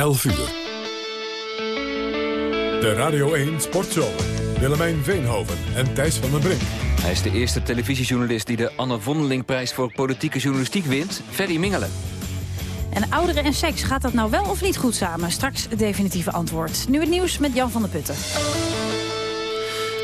11 uur. De Radio 1 Sportshow. Willemijn Veenhoven en Thijs van den Brink. Hij is de eerste televisiejournalist die de Anne Vondelingprijs voor politieke journalistiek wint. Ferry Mingelen. En ouderen en seks, gaat dat nou wel of niet goed samen? Straks het definitieve antwoord. Nu het nieuws met Jan van der Putten.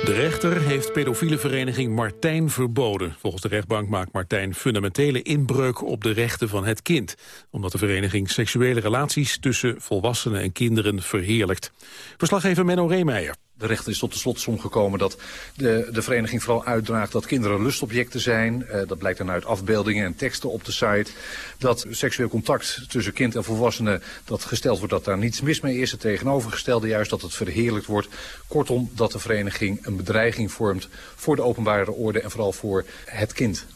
De rechter heeft pedofiele vereniging Martijn verboden. Volgens de rechtbank maakt Martijn fundamentele inbreuk op de rechten van het kind. Omdat de vereniging seksuele relaties tussen volwassenen en kinderen verheerlijkt. Verslaggever Menno Reemeijer. De rechter is tot de slotsom gekomen dat de, de vereniging vooral uitdraagt dat kinderen lustobjecten zijn. Uh, dat blijkt dan uit afbeeldingen en teksten op de site. Dat seksueel contact tussen kind en volwassene, dat gesteld wordt dat daar niets mis mee is. Het tegenovergestelde juist dat het verheerlijkt wordt. Kortom, dat de vereniging een bedreiging vormt voor de openbare orde en vooral voor het kind.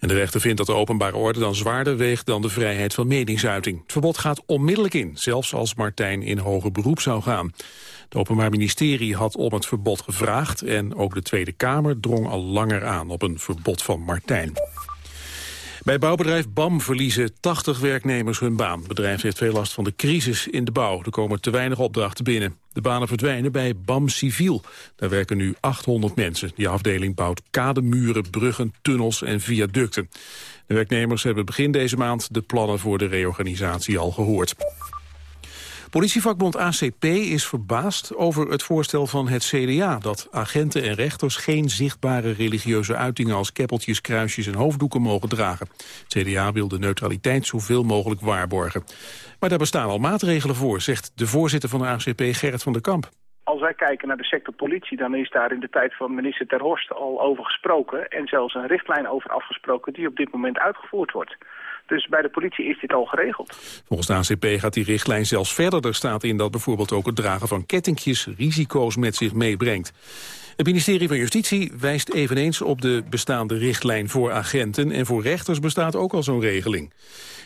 En de rechter vindt dat de openbare orde dan zwaarder weegt dan de vrijheid van meningsuiting. Het verbod gaat onmiddellijk in, zelfs als Martijn in hoger beroep zou gaan. Het Openbaar Ministerie had om het verbod gevraagd... en ook de Tweede Kamer drong al langer aan op een verbod van Martijn. Bij bouwbedrijf BAM verliezen 80 werknemers hun baan. Het bedrijf heeft veel last van de crisis in de bouw. Er komen te weinig opdrachten binnen. De banen verdwijnen bij BAM Civiel. Daar werken nu 800 mensen. Die afdeling bouwt kademuren, bruggen, tunnels en viaducten. De werknemers hebben begin deze maand de plannen voor de reorganisatie al gehoord. Politievakbond ACP is verbaasd over het voorstel van het CDA... dat agenten en rechters geen zichtbare religieuze uitingen... als keppeltjes, kruisjes en hoofddoeken mogen dragen. Het CDA wil de neutraliteit zoveel mogelijk waarborgen. Maar daar bestaan al maatregelen voor, zegt de voorzitter van de ACP Gerrit van der Kamp. Als wij kijken naar de sector politie, dan is daar in de tijd van minister Ter Horst al over gesproken... en zelfs een richtlijn over afgesproken die op dit moment uitgevoerd wordt. Dus bij de politie is dit al geregeld. Volgens de ACP gaat die richtlijn zelfs verder. Er staat in dat bijvoorbeeld ook het dragen van kettingjes risico's met zich meebrengt. Het ministerie van Justitie wijst eveneens op de bestaande richtlijn voor agenten... en voor rechters bestaat ook al zo'n regeling.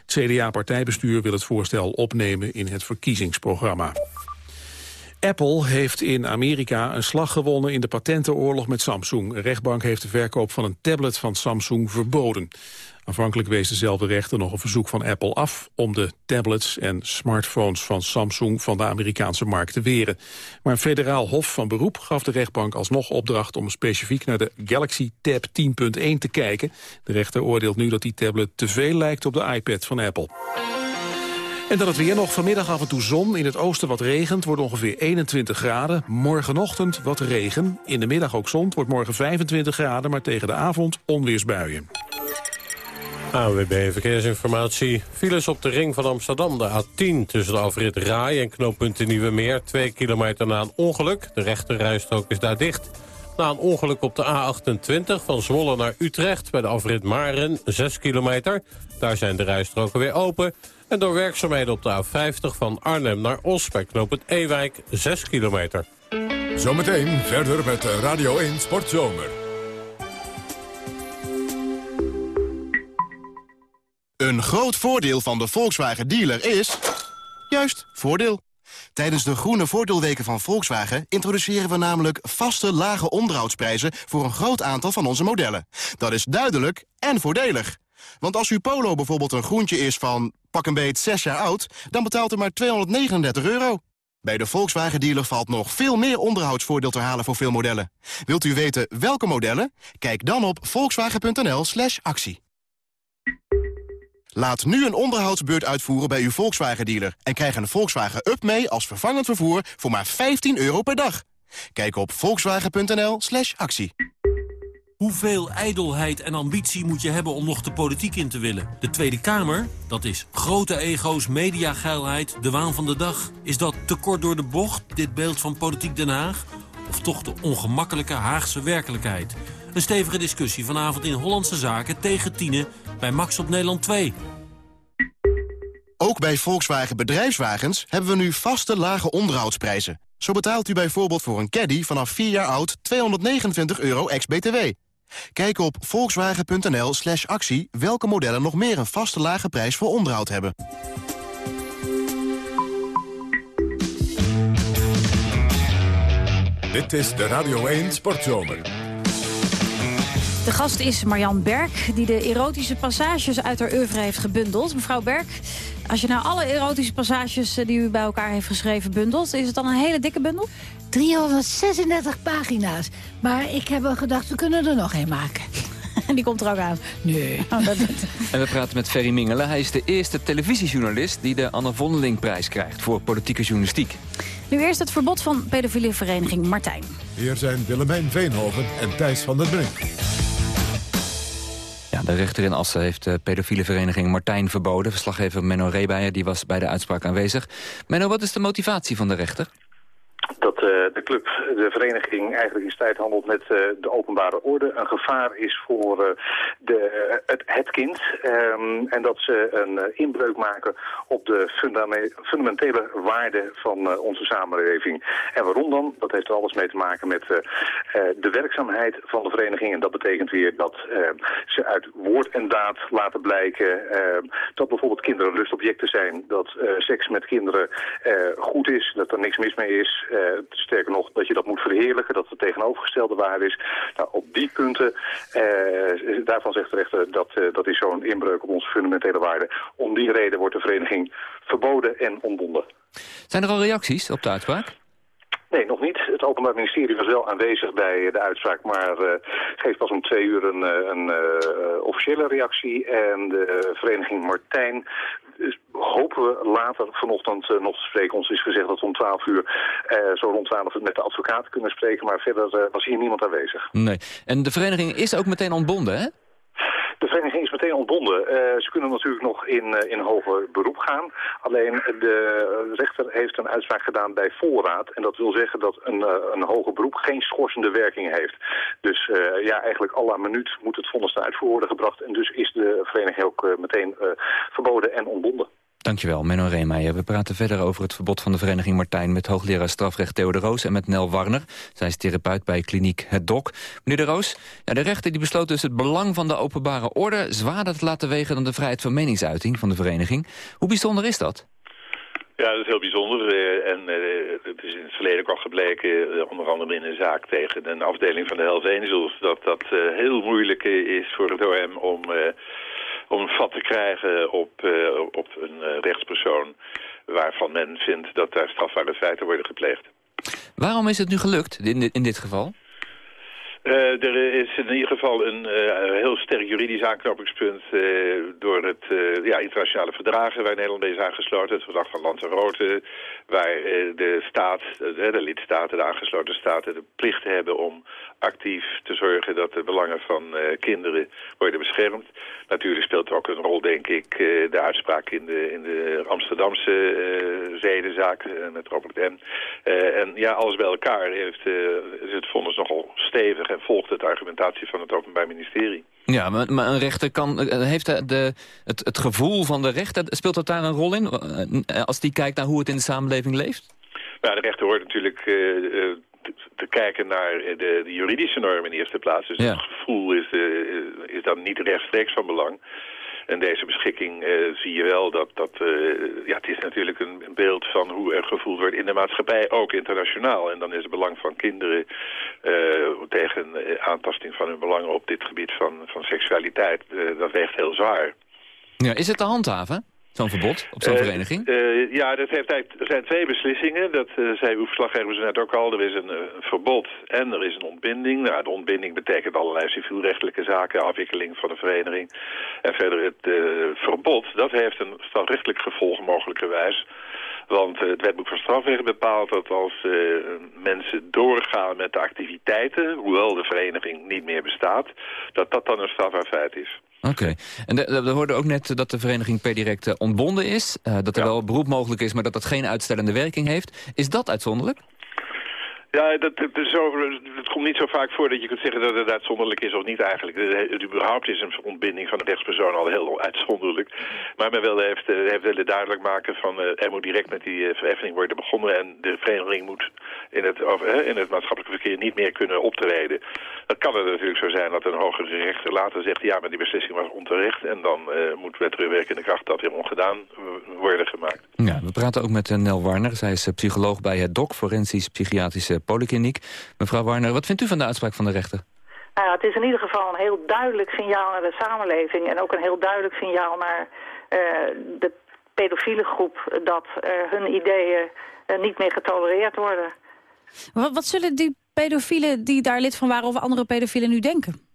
Het CDA-partijbestuur wil het voorstel opnemen in het verkiezingsprogramma. Apple heeft in Amerika een slag gewonnen in de patentenoorlog met Samsung. Een rechtbank heeft de verkoop van een tablet van Samsung verboden. Aanvankelijk wees dezelfde rechter nog een verzoek van Apple af... om de tablets en smartphones van Samsung van de Amerikaanse markt te weren. Maar een federaal hof van beroep gaf de rechtbank alsnog opdracht... om specifiek naar de Galaxy Tab 10.1 te kijken. De rechter oordeelt nu dat die tablet te veel lijkt op de iPad van Apple. En dan het weer nog. Vanmiddag af en toe zon. In het oosten wat regent. Wordt ongeveer 21 graden. Morgenochtend wat regen. In de middag ook zon. wordt morgen 25 graden. Maar tegen de avond onweersbuien. AWB Verkeersinformatie. Files op de ring van Amsterdam, de A10... tussen de afrit Rai en knooppunt Nieuwe Meer. Twee kilometer na een ongeluk. De rechterrijstrook is daar dicht. Na een ongeluk op de A28 van Zwolle naar Utrecht... bij de afrit Maren, 6 kilometer. Daar zijn de rijstroken weer open. En door werkzaamheden op de A50 van Arnhem naar Os... bij knooppunt Ewijk, 6 kilometer. Zometeen verder met Radio 1 Sportzomer. Een groot voordeel van de Volkswagen dealer is... juist, voordeel. Tijdens de groene voordeelweken van Volkswagen introduceren we namelijk vaste lage onderhoudsprijzen voor een groot aantal van onze modellen. Dat is duidelijk en voordelig. Want als uw Polo bijvoorbeeld een groentje is van pak een beet 6 jaar oud, dan betaalt u maar 239 euro. Bij de Volkswagen dealer valt nog veel meer onderhoudsvoordeel te halen voor veel modellen. Wilt u weten welke modellen? Kijk dan op volkswagen.nl slash actie. Laat nu een onderhoudsbeurt uitvoeren bij uw Volkswagen-dealer... en krijg een Volkswagen Up mee als vervangend vervoer voor maar 15 euro per dag. Kijk op volkswagen.nl slash actie. Hoeveel ijdelheid en ambitie moet je hebben om nog de politiek in te willen? De Tweede Kamer, dat is grote ego's, mediageilheid, de waan van de dag. Is dat te kort door de bocht, dit beeld van politiek Den Haag? Of toch de ongemakkelijke Haagse werkelijkheid? Een stevige discussie vanavond in Hollandse Zaken tegen Tienen bij Max op Nederland 2. Ook bij Volkswagen Bedrijfswagens hebben we nu vaste lage onderhoudsprijzen. Zo betaalt u bijvoorbeeld voor een caddy vanaf 4 jaar oud 229 euro ex-BTW. Kijk op volkswagen.nl slash actie welke modellen nog meer een vaste lage prijs voor onderhoud hebben. Dit is de Radio 1 Sportzomer. De gast is Marjan Berk, die de erotische passages uit haar oeuvre heeft gebundeld. Mevrouw Berk, Als je nou alle erotische passages eh, die u bij elkaar heeft geschreven bundelt... is het dan een hele dikke bundel? 336 pagina's. Maar ik heb wel gedacht, we kunnen er nog een maken. En die komt er ook aan. Nee. Oh, dat, En we praten met Ferry Mingelen. Hij is de eerste televisiejournalist die de Anne Vondelingprijs krijgt voor politieke journalistiek. Nu eerst het verbod van pedofiele vereniging Martijn. Hier zijn Willemijn Veenhoven en Thijs van der Brink. Ja, de rechter in Assen heeft de pedofiele vereniging Martijn verboden. Verslaggever Menno Reebijer die was bij de uitspraak aanwezig. Menno, wat is de motivatie van de rechter? dat de club, de vereniging eigenlijk in strijd handelt met eh, de openbare orde. Een gevaar is voor eh, de, het, kind. Ehm, en dat ze een inbreuk maken op de fundame- fundamentele waarden van onze samenleving. En waarom dan? Dat heeft er alles mee te maken met de werkzaamheid van de vereniging. En dat betekent weer dat ze uit woord en daad laten blijken ehm, dat bijvoorbeeld kinderen lustobjecten zijn. Dat seks met kinderen goed is, dat er niks mis mee is. Sterker nog, dat je dat moet verheerlijken, dat het tegenovergestelde waar is. Nou, op die punten, eh, daarvan zegt de rechter, dat, eh, dat is zo'n inbreuk op onze fundamentele waarden. Om die reden wordt de vereniging verboden en ontbonden. Zijn er al reacties op de uitspraak? Nee, nog niet. Het Openbaar Ministerie was wel aanwezig bij de uitspraak, maar uh, geeft pas om twee uur een, een uh, officiële reactie. En de vereniging Martijn dus hopen we later vanochtend uh, nog te spreken. Ons is gezegd dat we om 12 uur, zo rond 12 uur met de advocaat kunnen spreken, maar verder was hier niemand aanwezig. Nee. En de vereniging is ook meteen ontbonden, hè? De vereniging is meteen ontbonden. Uh, ze kunnen natuurlijk nog in, uh, in hoger beroep gaan. Alleen de rechter heeft een uitspraak gedaan bij voorraad. En dat wil zeggen dat een, uh, een hoger beroep geen schorsende werking heeft. Dus ja, eigenlijk alle minuut moet het vonnis ten uitvoer worden gebracht. En dus is de vereniging ook meteen verboden en ontbonden. Dankjewel, Menno Reemeijer. We praten verder over het verbod van de vereniging Martijn... met hoogleraar strafrecht Theo de Roos en met Nel Warner. Zij is therapeut bij kliniek Het Dok. Meneer de Roos, ja, de rechter die besloot dus het belang van de openbare orde... zwaarder te laten wegen dan de vrijheid van meningsuiting van de vereniging. Hoe bijzonder is dat? Ja, dat is heel bijzonder. Uh, en uh, het is in het verleden ook al gebleken, uh, onder andere in een zaak tegen een afdeling van de Hells dat dat heel moeilijk is voor het OM om om een vat te krijgen op, uh, op een uh, rechtspersoon waarvan men vindt dat daar strafbare feiten worden gepleegd. Waarom is het nu gelukt in in dit geval? Uh, er is in ieder geval een uh, heel sterk juridisch aanknopingspunt uh, door het ja, internationale verdragen waar Nederland bij is aangesloten. Het verdrag van Lanzarote, waar de staat, de lidstaten, de aangesloten staten de plicht hebben om actief te zorgen dat de belangen van kinderen worden beschermd. Natuurlijk speelt ook een rol, denk ik, de uitspraak in de, in de Amsterdamse zedenzaak met Robert N. en ja, alles bij elkaar heeft, is het vonnis nogal stevig en volgt het argumentatie van het Openbaar Ministerie. Ja, maar, maar een rechter kan, heeft de, het, het gevoel van de rechter, speelt dat daar een rol in? Als die kijkt naar hoe het in de samenleving leeft? Nou, de rechter hoort natuurlijk uh, te, te, kijken naar de, de, juridische normen in de eerste plaats. Dus ja. het gevoel is, uh, is dan niet rechtstreeks van belang. En deze beschikking uh, zie je wel dat, dat uh, ja, het is natuurlijk een, beeld van hoe er gevoeld wordt in de maatschappij, ook internationaal. En dan is het belang van kinderen uh, tegen aantasting van hun belangen op dit gebied van, van seksualiteit, dat weegt heel zwaar. Ja, is het te handhaven? Zo'n verbod op zo'n uh, vereniging? Uh, ja, dat heeft eigenlijk, er zijn twee beslissingen. Dat uh, zei uw verslaggever net ook al. Er is een, een, verbod en er is een ontbinding. Nou, de ontbinding betekent allerlei civielrechtelijke zaken, afwikkeling van de vereniging. En verder het verbod, dat heeft een strafrechtelijk gevolg mogelijkerwijs. Want het wetboek van strafrecht bepaalt dat als mensen doorgaan met de activiteiten, hoewel de vereniging niet meer bestaat, dat dat dan een strafbaar feit is. Oké. Okay. En we hoorden ook net dat de vereniging per direct uh, ontbonden is. Uh, dat er ja. wel beroep mogelijk is, maar dat dat geen uitstellende werking heeft. Is dat uitzonderlijk? Ja, dat, komt niet zo vaak voor dat je kunt zeggen dat het uitzonderlijk is of niet eigenlijk. Het, überhaupt is een ontbinding van een rechtspersoon al heel uitzonderlijk. Maar men wilde, heeft, heeft willen duidelijk maken van uh, er moet direct met die uh, verheffing worden begonnen. En de vereniging moet in het, of, uh, in het maatschappelijk verkeer niet meer kunnen optreden. Dat kan het natuurlijk zo zijn dat een hogere rechter later zegt ja, maar die beslissing was onterecht. En dan moet met terugwerkende kracht dat weer ongedaan worden gemaakt. Ja, we praten ook met Nel Warner. Zij is psycholoog bij het DOC, Forensisch Psychiatrische Polykliniek. Mevrouw Warner, wat vindt u van de uitspraak van de rechter? Nou, het is in ieder geval een heel duidelijk signaal naar de samenleving... en ook een heel duidelijk signaal naar uh, de pedofiele groep dat hun ideeën niet meer getolereerd worden. Wat, wat zullen die pedofielen die daar lid van waren of andere pedofielen nu denken?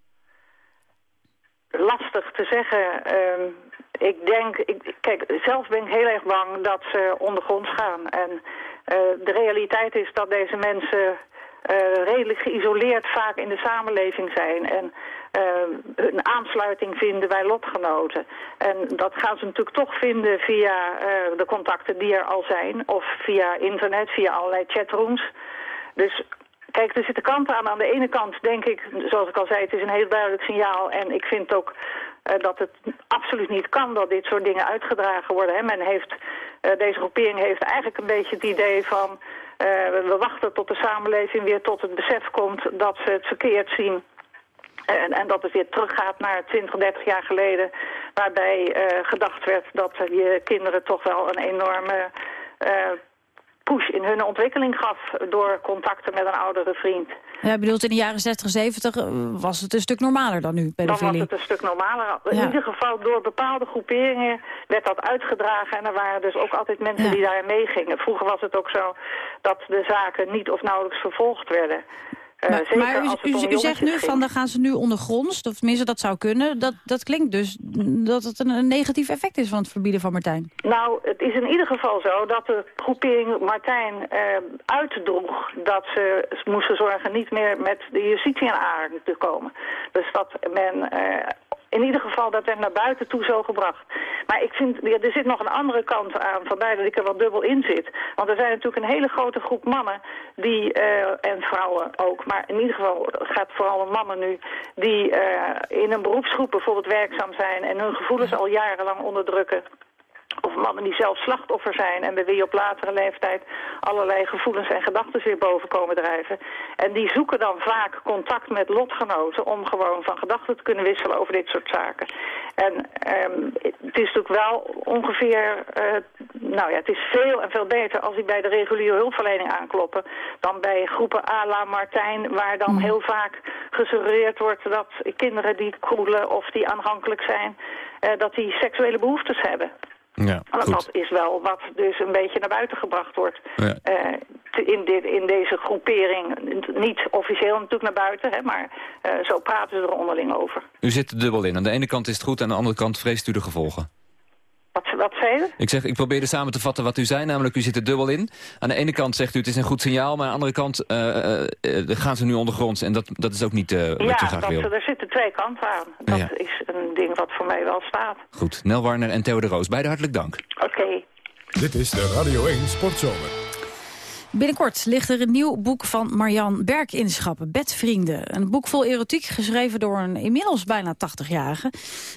Lastig te zeggen. Ehm, ik denk, ik, kijk, zelf ben ik heel erg bang dat ze ondergronds gaan. En de realiteit is dat deze mensen uh, redelijk geïsoleerd vaak in de samenleving zijn. En uh, hun aansluiting vinden bij lotgenoten. En dat gaan ze natuurlijk toch vinden via de contacten die er al zijn. Of via internet, via allerlei chatrooms. Dus Kijk, er zitten kanten aan. Aan de ene kant denk ik, zoals ik al zei, het is een heel duidelijk signaal. En ik vind ook dat het absoluut niet kan dat dit soort dingen uitgedragen worden. Hè. Men heeft, uh, deze groepering heeft eigenlijk een beetje het idee van... Uh, we wachten tot de samenleving weer tot het besef komt dat ze het verkeerd zien. En, en dat het weer teruggaat naar 20, 30 jaar geleden... waarbij gedacht werd dat je kinderen toch wel een enorme push in hun ontwikkeling gaf door contacten met een oudere vriend. Ja, bedoelt in de jaren 60, 70 eh, was het een stuk normaler dan nu, pedofilie? Dan was het een stuk normaler. In ieder geval door bepaalde groeperingen werd dat uitgedragen en er waren dus ook altijd mensen die daar meegingen. Vroeger was het ook zo dat de zaken niet of nauwelijks vervolgd werden. Uh, maar, u, u, zegt nu van dan gaan ze nu ondergronds, of tenminste dat zou kunnen. Dat, dat klinkt dus dat het een, negatief effect is van het verbieden van Martijn. Nou, het is in ieder geval zo dat de groepering Martijn uh, uitdroeg dat ze moesten zorgen niet meer met de justitie in aanraking te komen. Dus dat men uh, in ieder geval dat werd naar buiten toe zo gebracht. Maar ik vind, er zit nog een andere kant aan, vandaar dat ik er wel dubbel in zit. Want er zijn natuurlijk een hele grote groep mannen, die, uh, en vrouwen ook, maar in ieder geval gaat het vooral om mannen nu, die uh, in een beroepsgroep bijvoorbeeld werkzaam zijn en hun gevoelens al jarenlang onderdrukken. Of mannen die zelf slachtoffer zijn en bij wie op latere leeftijd allerlei gevoelens en gedachten weer boven komen drijven. En die zoeken dan vaak contact met lotgenoten om gewoon van gedachten te kunnen wisselen over dit soort zaken. En um, het is natuurlijk wel ongeveer, uh, nou ja, het is veel en veel beter als die bij de reguliere hulpverlening aankloppen dan bij groepen à la Martijn, waar dan hmm. heel vaak gesuggereerd wordt dat kinderen die kroelen of die aanhankelijk zijn, uh, dat die seksuele behoeftes hebben. Ja, dat is wel wat dus een beetje naar buiten gebracht wordt. Ja. Uh, in, dit, in deze groepering, niet officieel natuurlijk naar buiten, hè, maar uh, zo praten ze er onderling over. U zit er dubbel in. Aan de ene kant is het goed, aan de andere kant vreest u de gevolgen. Wat, wat zei je? Ik zeg, ik probeerde samen te vatten wat u zei, namelijk u zit er dubbel in. Aan de ene kant zegt u het is een goed signaal, maar aan de andere kant uh, gaan ze nu ondergronds. En dat, dat is ook niet wat ja, je graag dat, wil. Ja, er zitten twee kanten aan. Dat is een ding wat voor mij wel staat. Goed, Nel Warner en Theo de Roos, beide hartelijk dank. Oké. Dit is de Radio 1 Sportzomer. Binnenkort ligt er een nieuw boek van Marjan Berk in schappen, Bedvrienden. Een boek vol erotiek, geschreven door een inmiddels bijna 80-jarige.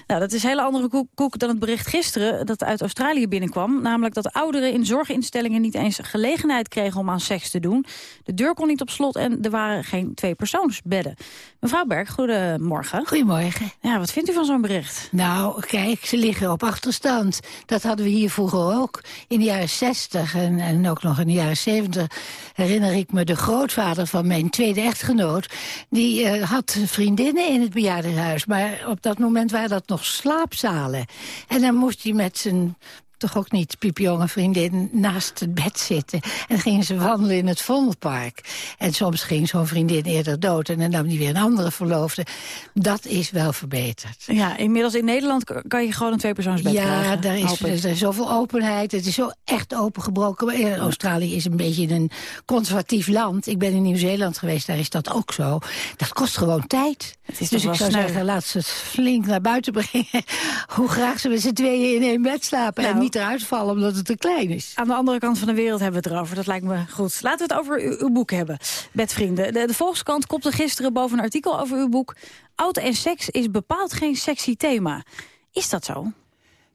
Nou, dat is een hele andere koek dan het bericht gisteren dat uit Australië binnenkwam. Namelijk dat ouderen in zorginstellingen niet eens gelegenheid kregen om aan seks te doen. De deur kon niet op slot en er waren geen tweepersoonsbedden. Mevrouw Berk, goedemorgen. Goedemorgen. Ja, wat vindt u van zo'n bericht? Nou, kijk, ze liggen op achterstand. Dat hadden we hier vroeger ook. In de jaren 60 en, en ook nog in de jaren 70 herinner ik me de grootvader van mijn tweede echtgenoot. Die uh, had vriendinnen in het bejaardenhuis. Maar op dat moment waren dat nog slaapzalen. En dan moest hij met zijn toch ook niet piepjonge vriendin naast het bed zitten. En gingen ze wandelen in het Vondelpark. En soms ging zo'n vriendin eerder dood en dan nam die weer een andere verloofde. Dat is wel verbeterd. Ja, inmiddels in Nederland kan je gewoon een tweepersoonsbed ja, krijgen. Ja, daar is, er is zoveel openheid. Het is zo echt opengebroken. Australië is een beetje een conservatief land. Ik ben in Nieuw-Zeeland geweest, daar is dat ook zo. Dat kost gewoon tijd. dus ik zou zeggen, laat ze het flink naar buiten brengen. Hoe graag ze met z'n tweeën in één bed slapen. Nou, niet eruit vallen omdat het te klein is. Aan de andere kant van de wereld hebben we het erover. Dat lijkt me goed. Laten we het over uw, uw boek hebben, bedvrienden. De, de Volkskrant kopte gisteren boven een artikel over uw boek... Auto en seks is bepaald geen sexy thema. Is dat zo?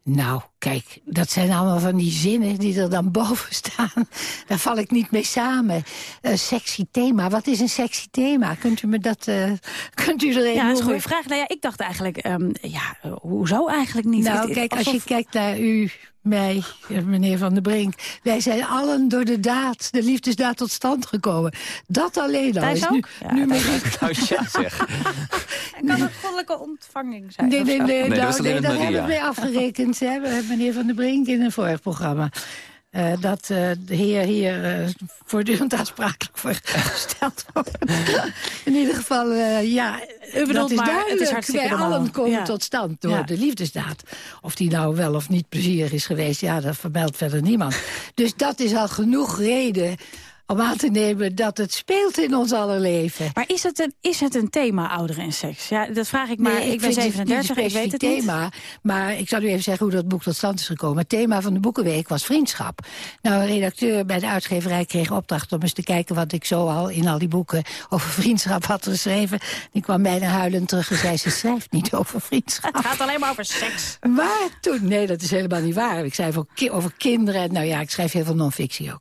Nou, kijk, dat zijn allemaal van die zinnen die er dan boven staan. Daar val ik niet mee samen. Een sexy thema. Wat is een sexy thema? Kunt u me dat... Uh, kunt u er een Ja, dat is een goede vraag. Nou ja, ik dacht eigenlijk, um, ja, hoezo eigenlijk niet? Nou, kijk, als je kijkt naar uw mij, meneer Van der Brink. Wij zijn allen door de daad, de liefdesdaad tot stand gekomen. Dat alleen al is nu, ja, nu Nou ja, zeg. kan een goddelijke ontvanging zijn? Nee, nee, nee, nee, nou, dat, nee, daar hebben we mee afgerekend. Hè, meneer Van der Brink in een vorig programma. Uh, dat uh, de heer hier uh, voortdurend aansprakelijk voor gesteld wordt. In ieder geval, ja, U bedoelt dat is maar, duidelijk. het is hartstikke allen komen Ja. tot stand door Ja. de liefdesdaad. Of die nou wel of niet plezierig is geweest, ja, dat vermeldt verder niemand. Dus dat is al genoeg reden om aan te nemen dat het speelt in ons aller leven. Maar is het, een, is het een thema, ouderen en seks? Ja, dat vraag ik maar. Nee, ik ben vind het 37, niet ik weet het specifiek niet. thema, Maar ik zal u even zeggen hoe dat boek tot stand is gekomen. Het thema van de Boekenweek was vriendschap. Nou, een redacteur bij de uitgeverij kreeg opdracht om eens te kijken... wat ik zo al in al die boeken over vriendschap had geschreven. Die kwam bijna huilend terug en zei, ze schrijft niet over vriendschap. Het gaat alleen maar over seks. Maar toen, nee, dat is helemaal niet waar. Ik schrijf ki- over kinderen. Nou ja, ik schrijf heel veel non-fictie ook.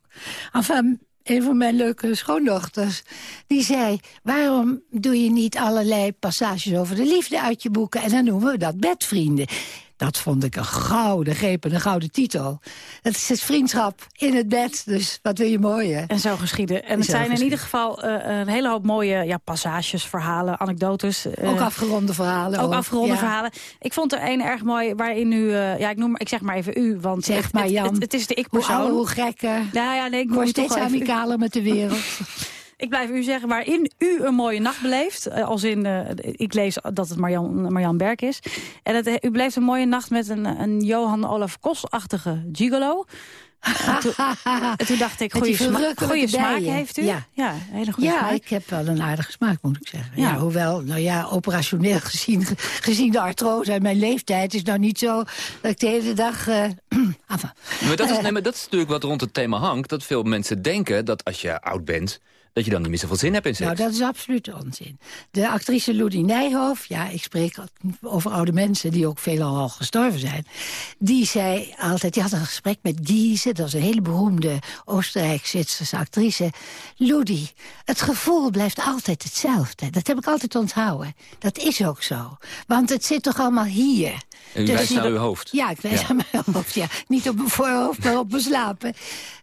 Enfin, een van mijn leuke schoondochters, die zei... waarom doe je niet allerlei passages over de liefde uit je boeken... en dan noemen we dat bedvrienden. Dat vond ik een gouden greep en een gouden titel. Het is het vriendschap in het bed, dus wat wil je mooier? En zo geschieden. En Zo het zijn in ieder geval eh, een hele hoop mooie ja, passages, verhalen, anekdotes. eh, Ook afgeronde verhalen. ook afgeronde ja. verhalen. Ik vond er een erg mooi waarin u... eh, ja, ik, noem, ik zeg maar even u, want Zeg het, maar, Jan. het, het is de Hoe ik-persoon. ouder, hoe gekker. Ja, ja, nee, ik word moet toch steeds amicaler met de wereld. Ik blijf u zeggen waarin u een mooie nacht beleeft. Eh, Als in, eh, ik lees dat het Marjan, Marjan Berk is. En het, u beleeft een mooie nacht met een, een Johan Olaf Kos-achtige gigolo. En toen, en toen dacht ik, goede, sma verrukkelijke goede smaak heeft u. Ja. ja hele goede Ja, smaak. ik heb wel een aardige smaak, moet ik zeggen. Ja. Ja. hoewel, nou ja, operationeel gezien, gezien de artrose en mijn leeftijd... is nou niet zo dat ik de hele dag... eh enfin. Maar dat, is, nee, maar dat is natuurlijk wat rond het thema hangt. Dat veel mensen denken dat als je oud bent... dat je dan niet meer zoveel zin hebt in seks. Nou, dat is absoluut onzin. De actrice Ludie Nijhoff, ja, ik spreek over oude mensen... die ook veelal al gestorven zijn... die zei altijd, die had een gesprek met Giese... dat is een hele beroemde Oostenrijk-Zwitserse actrice. Ludie, het gevoel blijft altijd hetzelfde. Dat heb ik altijd onthouden. Dat is ook zo. Want het zit toch allemaal hier. En u Dus wijst naar uw hoofd. Ja, ik wijs Ja. aan mijn hoofd, ja. Niet op mijn voorhoofd, maar op mijn slapen.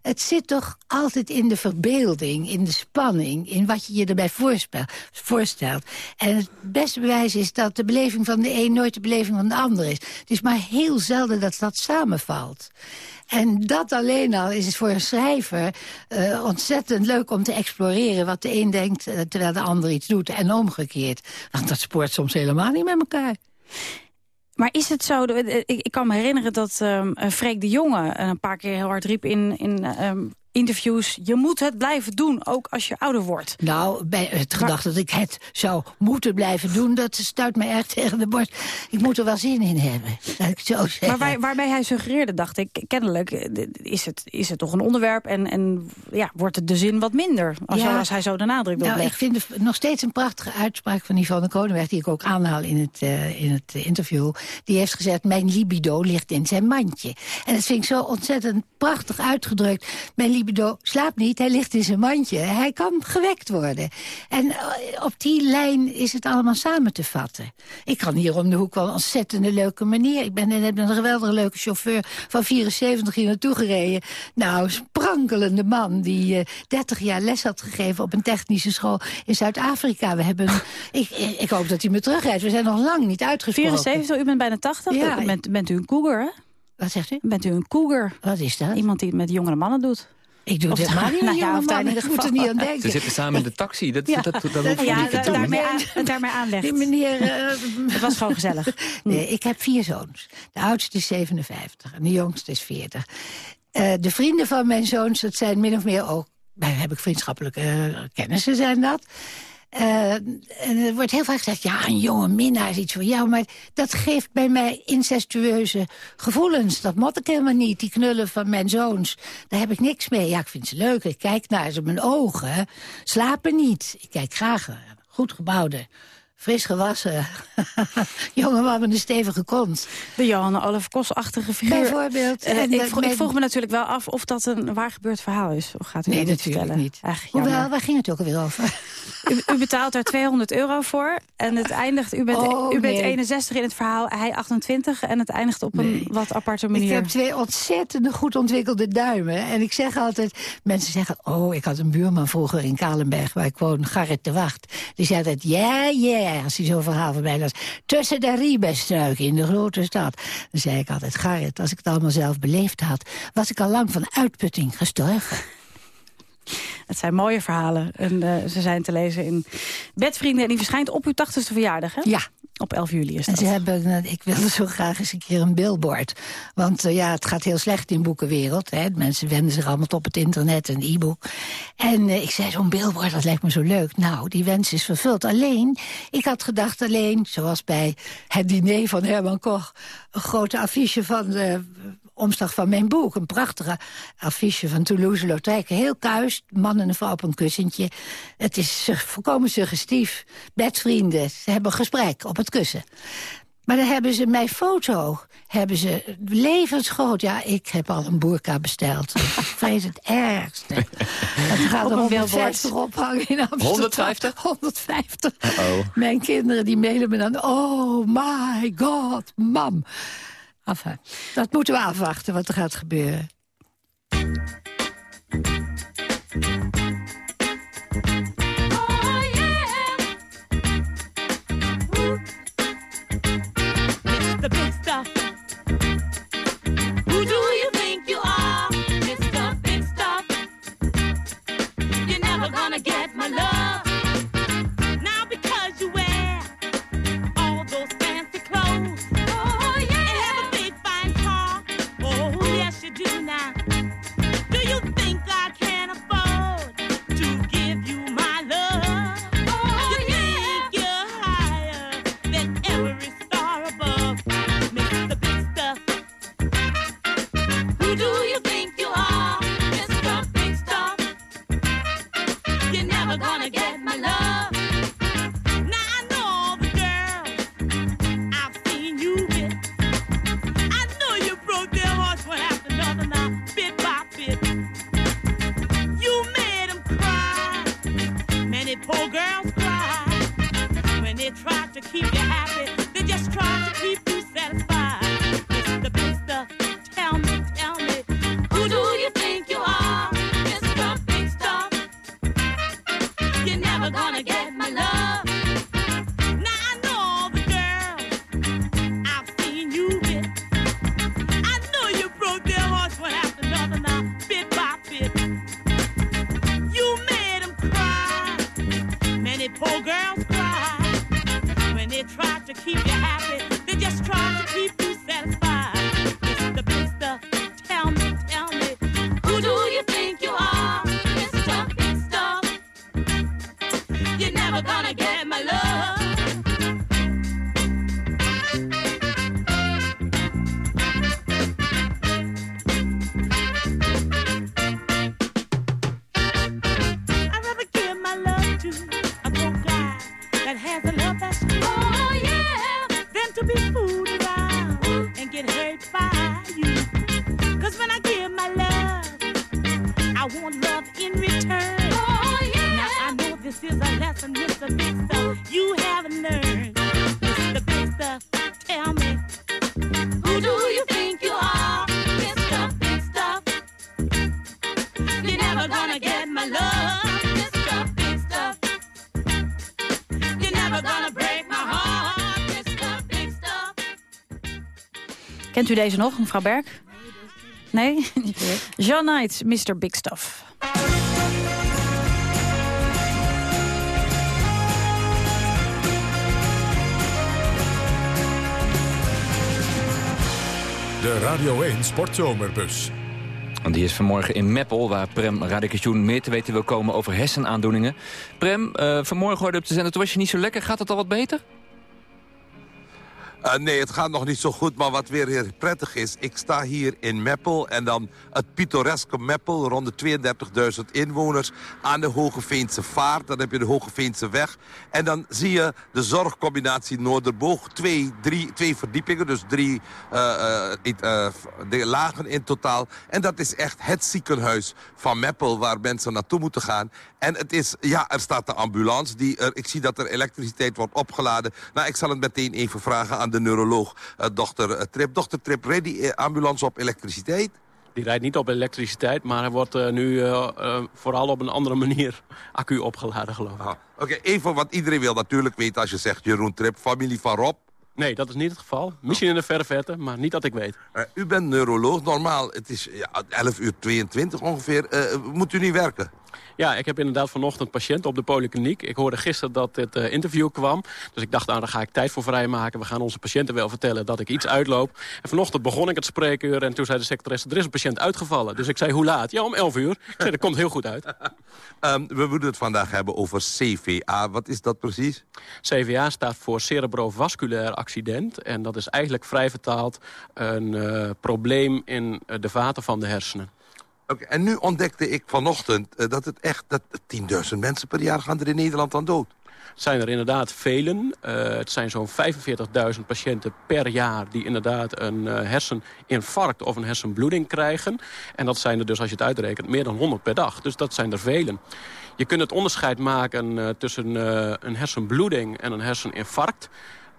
Het zit toch altijd in de verbeelding, in de spanning... in wat je je erbij voorstelt. En het beste bewijs is dat de beleving van de een... nooit de beleving van de ander is. Het is maar heel zelden dat dat samenvalt. En dat alleen al is het voor een schrijver eh, ontzettend leuk om te exploreren... wat de een denkt eh, terwijl de ander iets doet en omgekeerd. Want dat spoort soms helemaal niet met elkaar. Maar is het zo, de- ik, kan me herinneren dat eh, Freek de Jonge een paar keer heel hard riep in, in ehm, interviews... je moet het blijven doen, ook als je ouder wordt. Nou, bij het gedacht dat ik het zou moeten blijven doen... dat stuit mij erg tegen de borst. Ik moet er wel zin in hebben, laat ik zo zeggen. Maar waar, waarbij hij suggereerde, dacht ik, kennelijk eh, is het, is het toch een onderwerp... en, en ja, wordt het de zin wat minder, als, Ja. als hij zo de nadruk op Nou, ik vind het nog steeds een prachtige uitspraak van Yvonne Kronenberg... die ik ook aanhaal in het, eh, in het interview. Die heeft gezegd, mijn libido ligt in zijn mandje. En dat vind ik zo ontzettend prachtig uitgedrukt. Mijn libido slaapt niet, hij ligt in zijn mandje. Hij kan gewekt worden. En eh, op die lijn is het allemaal samen te vatten. Ik kan hier om de hoek wel een ontzettende leuke manier. Ik ben net met een geweldige leuke chauffeur van 74 hier naartoe gereden. Nou, sprankelende man die eh 30 jaar les had gegeven op een technische school in Zuid-Afrika. We hebben, ik, ik hoop dat hij me terugrijdt. We zijn nog lang niet uitgesproken. 74, u bent bijna 80, Ja. bent, bent u een cougar, hè? Wat zegt u? Bent u een cougar? Wat is dat? Iemand die het met jongere mannen doet. Ik doe Of- het helemaal niet nou met ja, jonge of daar in mannen. ieder Ik moet er geval- niet aan denken. Ze zitten samen in de taxi. Dat, Ja, dat, dat, Ja, niet te daarmee, aan, daarmee aanlegt. Die meneer... eh, Het was gewoon gezellig. Nee, ik heb vier zoons. De oudste is 57 en de jongste is 40. Eh, de vrienden van mijn zoons, dat zijn min of meer ook... Daar heb ik vriendschappelijke eh, kennissen, zijn dat. Eh, en er wordt heel vaak gezegd, ja, een jonge minnaar is iets voor jou. Maar dat geeft bij mij incestueuze gevoelens. Dat mot ik helemaal niet. Die knullen van mijn zoons, daar heb ik niks mee. Ja, ik vind ze leuk. Ik kijk naar ze. Mijn ogen slapen niet. Ik kijk graag naar goed gebouwde fris gewassen. Jonge man met een stevige kont. De Johanne Olaf Kos-achtige figuur. Bijvoorbeeld. En, En ik, dat vroeg, ik vroeg me natuurlijk wel af of dat een waar gebeurd verhaal is. Of gaat u Nee, dat natuurlijk vertellen? niet. Ach. Hoewel, waar ging het ook alweer over? U, u betaalt daar 200 euro voor en het eindigt... U bent, Oh, u bent nee. 61 in het verhaal, hij 28... en het eindigt op een wat aparte manier. Ik heb twee ontzettend goed ontwikkelde duimen. En ik zeg altijd, mensen zeggen... oh, ik had een buurman vroeger in Kalenberg, waar ik woon, Garret de Wacht. Die zei altijd, ja, ja, als hij zo'n verhaal van mij. Tussen de riebestruiken in de grote stad. Dan zei ik altijd, Garret, als ik het allemaal zelf beleefd had... was ik al lang van uitputting gestorven. Het zijn mooie verhalen en eh, ze zijn te lezen in Bedvrienden... en die verschijnt op uw 80ste verjaardag, hè? Ja. Op 11 juli is En dat. ze hebben, ik wilde zo graag eens een keer een billboard. Want eh, ja, het gaat heel slecht in boekenwereld. Hè. Mensen wenden zich allemaal op het internet en e-book. En eh, ik zei, zo'n billboard, dat lijkt me zo leuk. Nou, die wens is vervuld. Alleen, ik had gedacht alleen, zoals bij het diner van Herman Koch... een grote affiche van de omslag van mijn boek. Een prachtige affiche van Toulouse-Lautrec. Heel kuis, man en een vrouw op een kussentje. Het is volkomen suggestief. Bedvrienden, ze hebben een gesprek op het kussen. Maar dan hebben ze mijn foto, hebben ze levensgroot. Ja, ik heb al een boerka besteld. Ik vrees het ergste. Het gaat Op er een 150 ophangen in Amsterdam. 150? 150. Uh-oh. Mijn kinderen die mailen me dan... Oh my god, mam. Dat moeten we afwachten wat er gaat gebeuren. Kent u deze nog, mevrouw Berg? Nee? John Knight, Mr. Big Stuff. De Radio 1 Sportzomerbus. Want die is vanmorgen in Meppel, waar Prem Radikation meer te weten wil komen over hersenaandoeningen. Prem, eh, vanmorgen hoorde je op de zender, toen was je niet zo lekker. Gaat het al wat beter? Uh, nee, het gaat nog niet zo goed, maar wat weer heel prettig is... ik sta hier in Meppel en dan het pittoreske Meppel... rond de 32.000 inwoners aan de Hogeveense Vaart. Dan heb je de Hogeveense Weg. En dan zie je de zorgcombinatie Noorderboog. Twee, drie, twee verdiepingen, dus drie uh, uh, lagen in totaal. En dat is echt het ziekenhuis van Meppel... waar mensen naartoe moeten gaan. En het is, ja, er staat de ambulance. Die er, ik zie dat er elektriciteit wordt opgeladen. Nou, ik zal het meteen even vragen aan de neuroloog, uh, dokter Trip. Dokter Trip, rijdt die ambulance op elektriciteit? Die rijdt niet op elektriciteit, maar hij wordt uh, nu uh, uh, vooral op een andere manier accu opgeladen, geloof ik. Oké, okay, even wat iedereen wil natuurlijk weten als je zegt Jeroen Trip, familie van Rob. Nee, dat is niet het geval. Misschien in de verre verte, maar niet dat ik weet. u bent neuroloog. Normaal, het is ja, 11 uur 22 ongeveer. moet u niet werken? Ja, ik heb inderdaad vanochtend patiënt op de polykliniek. Ik hoorde gisteren dat dit uh, interview kwam. Dus ik dacht, nou, daar ga ik tijd voor vrijmaken. We gaan onze patiënten wel vertellen dat ik iets uitloop. En vanochtend begon ik het spreekuur en toen zei de secretaresse... er is een patiënt uitgevallen. Dus ik zei, hoe laat? Ja, om 11 uur. Ik zei, dat komt heel goed uit. um, we moeten het vandaag hebben over CVA. Wat is dat precies? CVA staat voor cerebrovasculair accident. En dat is eigenlijk vrij vertaald een uh, probleem in uh, de vaten van de hersenen. En nu ontdekte ik vanochtend uh, dat het echt... dat 10.000 mensen per jaar gaan er in Nederland aan dood. Het zijn er inderdaad velen. Uh, het zijn zo'n 45.000 patiënten per jaar... die inderdaad een uh, herseninfarct of een hersenbloeding krijgen. En dat zijn er dus, als je het uitrekent, meer dan 100 per dag. Dus dat zijn er velen. Je kunt het onderscheid maken tussen een hersenbloeding en een herseninfarct.